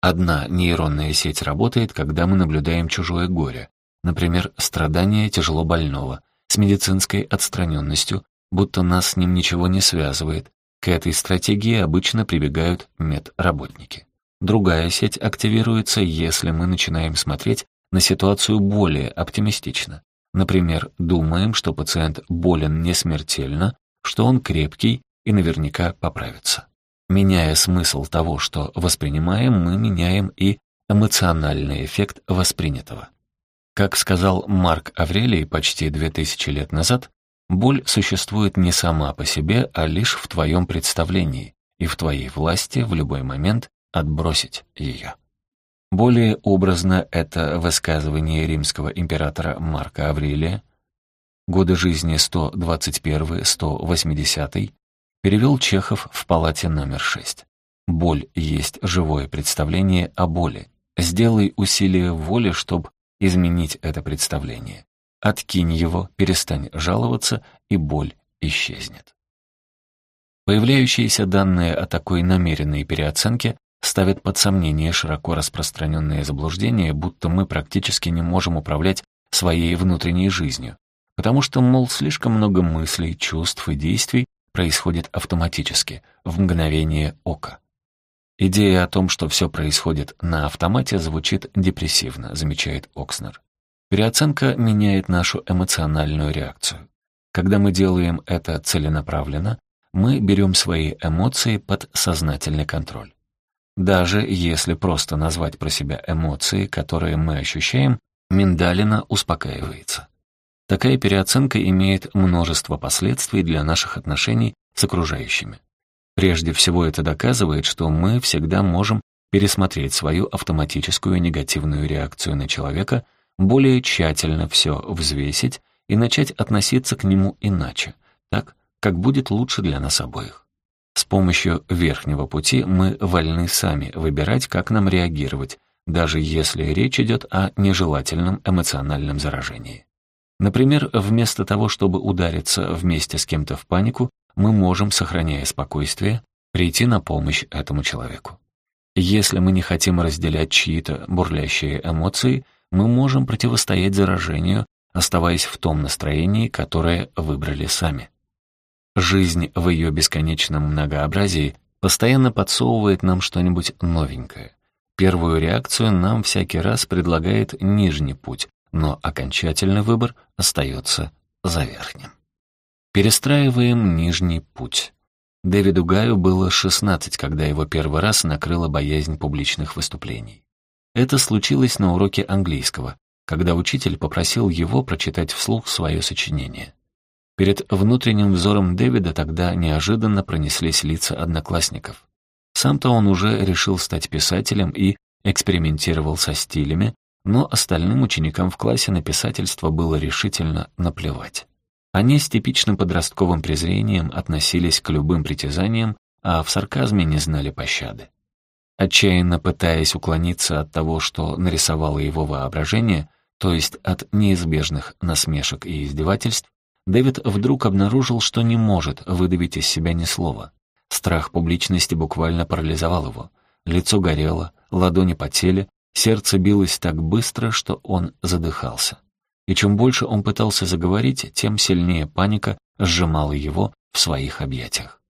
Одна нейронная сеть работает, когда мы наблюдаем чужое горе, например, страдания тяжело больного, с медицинской отстраненностью, будто нас с ним ничего не связывает, к этой стратегии обычно прибегают медработники. Другая сеть активируется, если мы начинаем смотреть на ситуацию более оптимистично. Например, думаем, что пациент болен не смертельно, что он крепкий и наверняка поправится. Меняя смысл того, что воспринимаем, мы меняем и эмоциональный эффект воспринятого. Как сказал Марк Аврелий почти две тысячи лет назад, Боль существует не сама по себе, а лишь в твоем представлении, и в твоей власти в любой момент отбросить ее. Более образно это высказывание римского императора Марка Аврелия, годы жизни 121-180, перевел Чехов в палате номер 6. Боль есть живое представление о боли. Сделай усилие воли, чтобы изменить это представление. Откинь его, перестань жаловаться, и боль исчезнет. Появляющиеся данные о такой намеренной переоценке ставят под сомнение широко распространенные заблуждения, будто мы практически не можем управлять своей внутренней жизнью, потому что, мол, слишком много мыслей, чувств и действий происходит автоматически, в мгновение ока. Идея о том, что все происходит на автомате, звучит депрессивно, замечает Окснер. Переоценка меняет нашу эмоциональную реакцию. Когда мы делаем это целенаправленно, мы берем свои эмоции под сознательный контроль. Даже если просто назвать про себя эмоции, которые мы ощущаем, миндалина успокаивается. Такая переоценка имеет множество последствий для наших отношений с окружающими. Прежде всего это доказывает, что мы всегда можем пересмотреть свою автоматическую негативную реакцию на человека более тщательно все взвесить и начать относиться к нему иначе, так, как будет лучше для нас обоих. С помощью верхнего пути мы вольны сами выбирать, как нам реагировать, даже если речь идет о нежелательном эмоциональном заражении. Например, вместо того, чтобы удариться вместе с кем-то в панику, мы можем, сохраняя спокойствие, прийти на помощь этому человеку. Если мы не хотим разделять чьи-то бурлящие эмоции, мы можем противостоять заражению, оставаясь в том настроении, которое выбрали сами. Жизнь в ее бесконечном многообразии постоянно подсовывает нам что-нибудь новенькое. Первую реакцию нам всякий раз предлагает нижний путь, но окончательный выбор остается за верхним. Перестраиваем нижний путь. Дэвиду Гаю было 16, когда его первый раз накрыла боязнь публичных выступлений. Это случилось на уроке английского, когда учитель попросил его прочитать вслух свое сочинение. Перед внутренним взором Дэвида тогда неожиданно пронеслись лица одноклассников. Сам-то он уже решил стать писателем и экспериментировал со стилями, но остальным ученикам в классе на писательство было решительно наплевать. Они с типичным подростковым презрением относились к любым притязаниям, а в сарказме не знали пощады. Отчаянно пытаясь уклониться от того, что нарисовало его воображение, то есть от неизбежных насмешек и издевательств, Дэвид вдруг обнаружил, что не может выдавить из себя ни слова. Страх публичности буквально парализовал его. Лицо горело, ладони потели, сердце билось так быстро, что он задыхался. И чем больше он пытался заговорить, тем сильнее паника сжимала его в своих объятиях.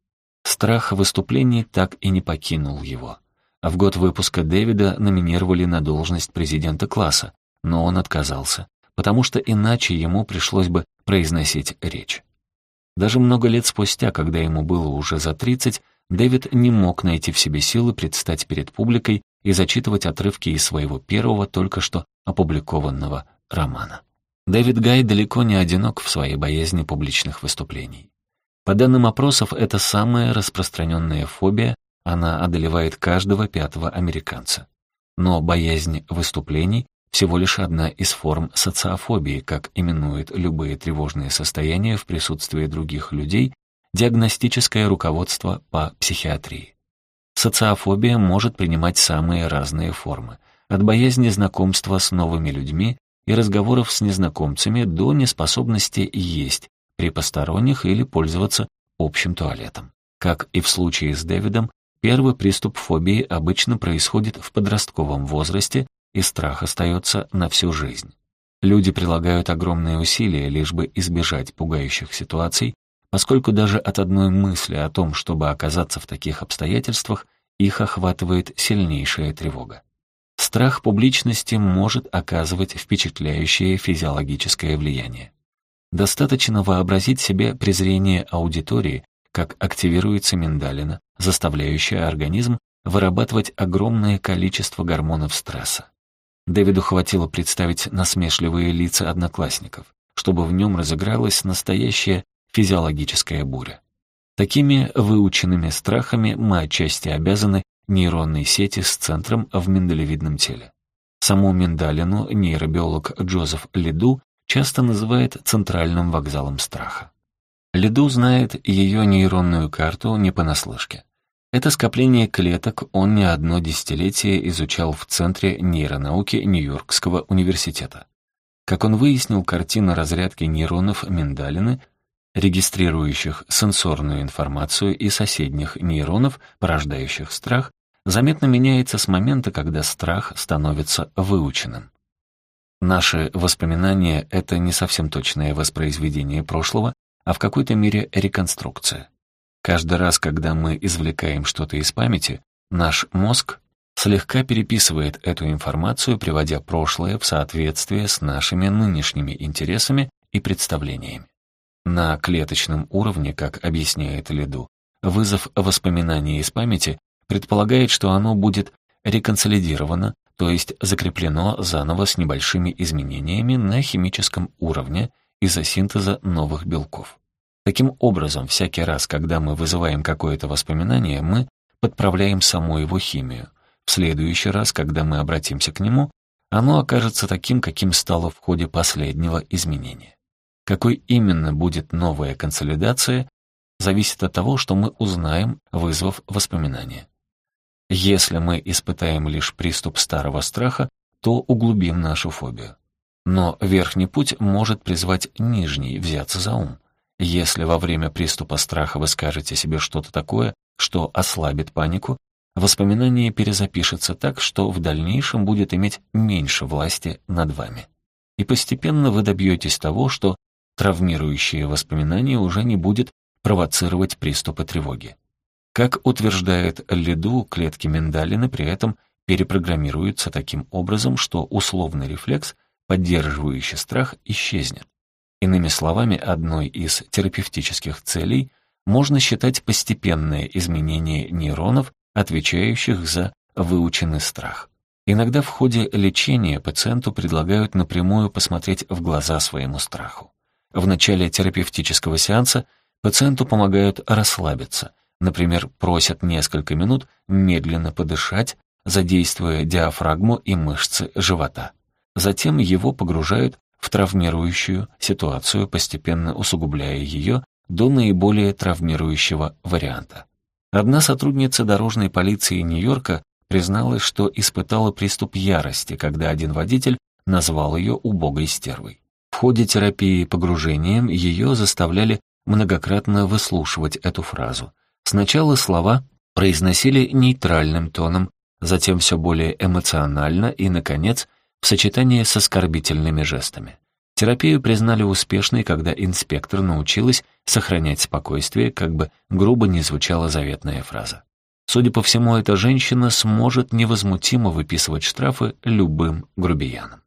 Страх выступлений так и не покинул его. В год выпуска Дэвида номинировали на должность президента класса, но он отказался, потому что иначе ему пришлось бы произносить речь. Даже много лет спустя, когда ему было уже за 30, Дэвид не мог найти в себе силы предстать перед публикой и зачитывать отрывки из своего первого, только что опубликованного романа. Дэвид Гай далеко не одинок в своей боязни публичных выступлений. По данным опросов, это самая распространенная фобия, она одолевает каждого пятого американца. Но боязнь выступлений всего лишь одна из форм социофобии, как именуют любые тревожные состояния в присутствии других людей, диагностическое руководство по психиатрии. Социофобия может принимать самые разные формы, от боязни знакомства с новыми людьми и разговоров с незнакомцами до неспособности есть при посторонних или пользоваться общим туалетом. Как и в случае с Дэвидом, первый приступ фобии обычно происходит в подростковом возрасте и страх остается на всю жизнь. Люди прилагают огромные усилия, лишь бы избежать пугающих ситуаций, поскольку даже от одной мысли о том, чтобы оказаться в таких обстоятельствах, их охватывает сильнейшая тревога. Страх публичности может оказывать впечатляющее физиологическое влияние. Достаточно вообразить себе презрение аудитории, как активируется миндалина, заставляющая организм вырабатывать огромное количество гормонов стресса. Дэвиду хватило представить насмешливые лица одноклассников, чтобы в нем разыгралась настоящая физиологическая буря. Такими выученными страхами мы отчасти обязаны нейронной сети с центром в миндалевидном теле. Саму миндалину нейробиолог Джозеф Лиду часто называет центральным вокзалом страха. Лиду знает ее нейронную карту не понаслышке. Это скопление клеток он не одно десятилетие изучал в Центре нейронауки Нью-Йоркского университета. Как он выяснил, картина разрядки нейронов миндалины, регистрирующих сенсорную информацию и соседних нейронов, порождающих страх, заметно меняется с момента, когда страх становится выученным. Наши воспоминания — это не совсем точное воспроизведение прошлого, а в какой-то мере реконструкция. Каждый раз, когда мы извлекаем что-то из памяти, наш мозг слегка переписывает эту информацию, приводя прошлое в соответствие с нашими нынешними интересами и представлениями. На клеточном уровне, как объясняет Лиду, вызов воспоминания из памяти предполагает, что оно будет реконсолидировано, то есть закреплено заново с небольшими изменениями на химическом уровне из-за синтеза новых белков. Таким образом, всякий раз, когда мы вызываем какое-то воспоминание, мы подправляем саму его химию. В следующий раз, когда мы обратимся к нему, оно окажется таким, каким стало в ходе последнего изменения. Какой именно будет новая консолидация, зависит от того, что мы узнаем, вызвав воспоминание. Если мы испытаем лишь приступ старого страха, то углубим нашу фобию. Но верхний путь может призвать нижний взяться за ум. Если во время приступа страха вы скажете себе что-то такое, что ослабит панику, воспоминание перезапишется так, что в дальнейшем будет иметь меньше власти над вами. И постепенно вы добьетесь того, что травмирующее воспоминание уже не будет провоцировать приступы тревоги. Как утверждает Лиду, клетки миндалины при этом перепрограммируются таким образом, что условный рефлекс, поддерживающий страх, исчезнет. Иными словами, одной из терапевтических целей можно считать постепенное изменение нейронов, отвечающих за выученный страх. Иногда в ходе лечения пациенту предлагают напрямую посмотреть в глаза своему страху. В начале терапевтического сеанса пациенту помогают расслабиться, например, просят несколько минут медленно подышать, задействуя диафрагму и мышцы живота. Затем его погружают в травмирующую ситуацию, постепенно усугубляя ее до наиболее травмирующего варианта. Одна сотрудница дорожной полиции Нью-Йорка призналась, что испытала приступ ярости, когда один водитель назвал ее убогой стервой. В ходе терапии погружением ее заставляли многократно выслушивать эту фразу. Сначала слова произносили нейтральным тоном, затем все более эмоционально и, наконец, в сочетании с оскорбительными жестами. Терапию признали успешной, когда инспектор научилась сохранять спокойствие, как бы грубо не звучала заветная фраза. Судя по всему, эта женщина сможет невозмутимо выписывать штрафы любым грубиянам.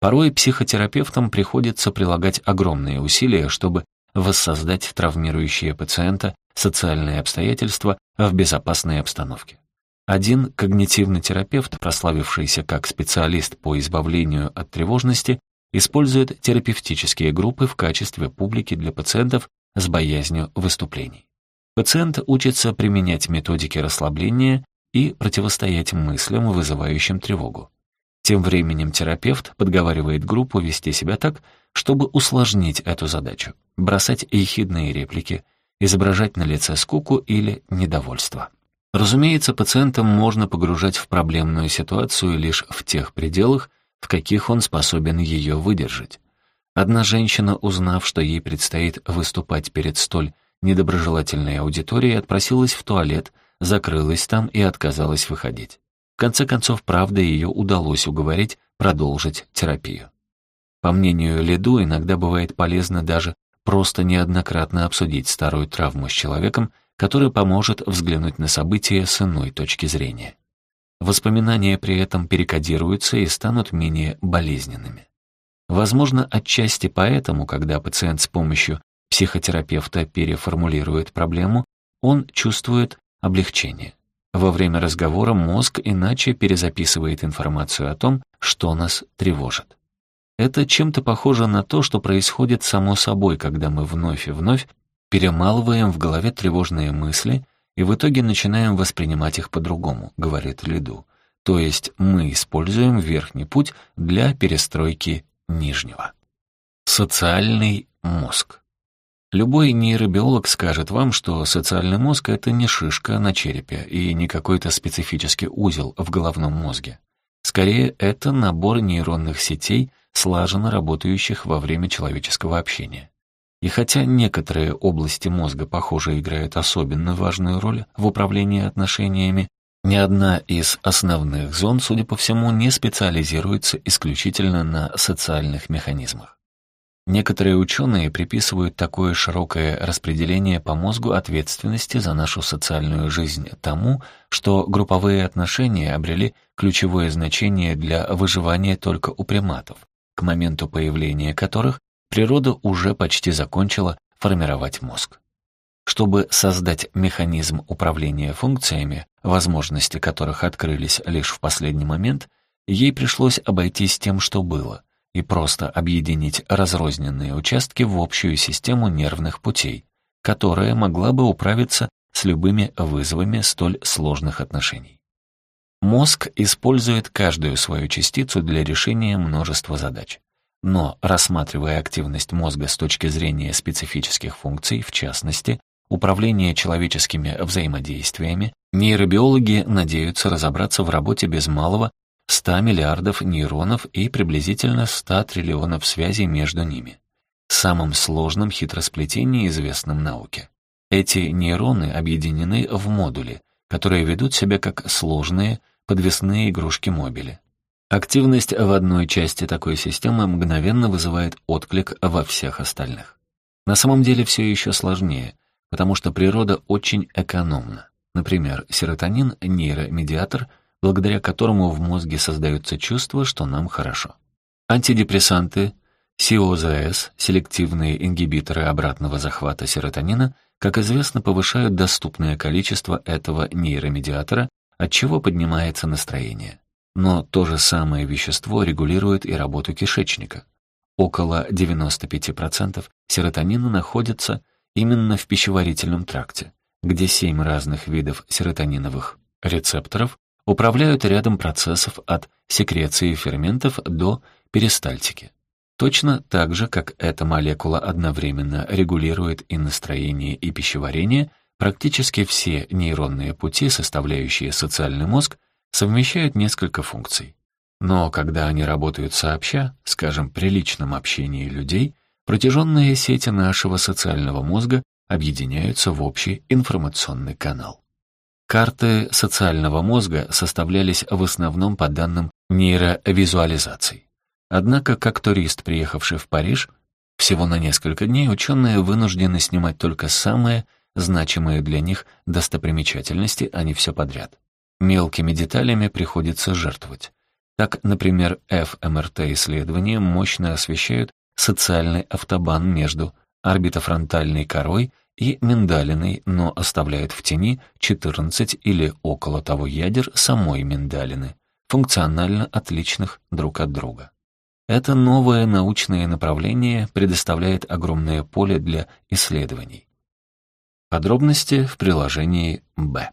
Порой психотерапевтам приходится прилагать огромные усилия, чтобы воссоздать травмирующие пациента социальные обстоятельства в безопасной обстановке. Один когнитивный терапевт, прославившийся как специалист по избавлению от тревожности, использует терапевтические группы в качестве публики для пациентов с боязнью выступлений. Пациент учится применять методики расслабления и противостоять мыслям, вызывающим тревогу. Тем временем терапевт подговаривает группу вести себя так, чтобы усложнить эту задачу, бросать ехидные реплики, изображать на лице скуку или недовольство. Разумеется, пациента можно погружать в проблемную ситуацию лишь в тех пределах, в каких он способен ее выдержать. Одна женщина, узнав, что ей предстоит выступать перед столь недоброжелательной аудиторией, отпросилась в туалет, закрылась там и отказалась выходить. В конце концов, правда, ее удалось уговорить продолжить терапию. По мнению Леду, иногда бывает полезно даже просто неоднократно обсудить старую травму с человеком, который поможет взглянуть на события с иной точки зрения. Воспоминания при этом перекодируются и станут менее болезненными. Возможно, отчасти поэтому, когда пациент с помощью психотерапевта переформулирует проблему, он чувствует облегчение. Во время разговора мозг иначе перезаписывает информацию о том, что нас тревожит. Это чем-то похоже на то, что происходит само собой, когда мы вновь и вновь перемалываем в голове тревожные мысли и в итоге начинаем воспринимать их по-другому, говорит Лиду. То есть мы используем верхний путь для перестройки нижнего. Социальный мозг. Любой нейробиолог скажет вам, что социальный мозг — это не шишка на черепе и не какой-то специфический узел в головном мозге. Скорее, это набор нейронных сетей, слаженно работающих во время человеческого общения. И хотя некоторые области мозга, похоже, играют особенно важную роль в управлении отношениями, ни одна из основных зон, судя по всему, не специализируется исключительно на социальных механизмах. Некоторые ученые приписывают такое широкое распределение по мозгу ответственности за нашу социальную жизнь тому, что групповые отношения обрели ключевое значение для выживания только у приматов, к моменту появления которых природа уже почти закончила формировать мозг. Чтобы создать механизм управления функциями, возможности которых открылись лишь в последний момент, ей пришлось обойтись тем, что было — и просто объединить разрозненные участки в общую систему нервных путей, которая могла бы управиться с любыми вызовами столь сложных отношений. Мозг использует каждую свою частицу для решения множества задач. Но, рассматривая активность мозга с точки зрения специфических функций, в частности, управления человеческими взаимодействиями, нейробиологи надеются разобраться в работе без малого 100 миллиардов нейронов и приблизительно 100 триллионов связей между ними. Самым сложным хитросплетением, известным науке. Эти нейроны объединены в модули, которые ведут себя как сложные подвесные игрушки-мобили. Активность в одной части такой системы мгновенно вызывает отклик во всех остальных. На самом деле все еще сложнее, потому что природа очень экономна. Например, серотонин — нейромедиатор — благодаря которому в мозге создается чувство, что нам хорошо. Антидепрессанты, СИОЗС, селективные ингибиторы обратного захвата серотонина, как известно, повышают доступное количество этого нейромедиатора, от чего поднимается настроение. Но то же самое вещество регулирует и работу кишечника. Около 95% серотонина находится именно в пищеварительном тракте, где семь разных видов серотониновых рецепторов управляют рядом процессов от секреции ферментов до перистальтики. Точно так же, как эта молекула одновременно регулирует и настроение, и пищеварение, практически все нейронные пути, составляющие социальный мозг, совмещают несколько функций. Но когда они работают сообща, скажем, при личном общении людей, протяженные сети нашего социального мозга объединяются в общий информационный канал. Карты социального мозга составлялись в основном по данным нейровизуализаций. Однако, как турист, приехавший в Париж, всего на несколько дней ученые вынуждены снимать только самые значимые для них достопримечательности, а не все подряд. Мелкими деталями приходится жертвовать. Так, например, ФМРТ-исследования мощно освещают социальный автобан между орбитофронтальной корой и миндалиной, но оставляет в тени 14 или около того ядер самой миндалины, функционально отличных друг от друга. Это новое научное направление предоставляет огромное поле для исследований. Подробности в приложении «Б».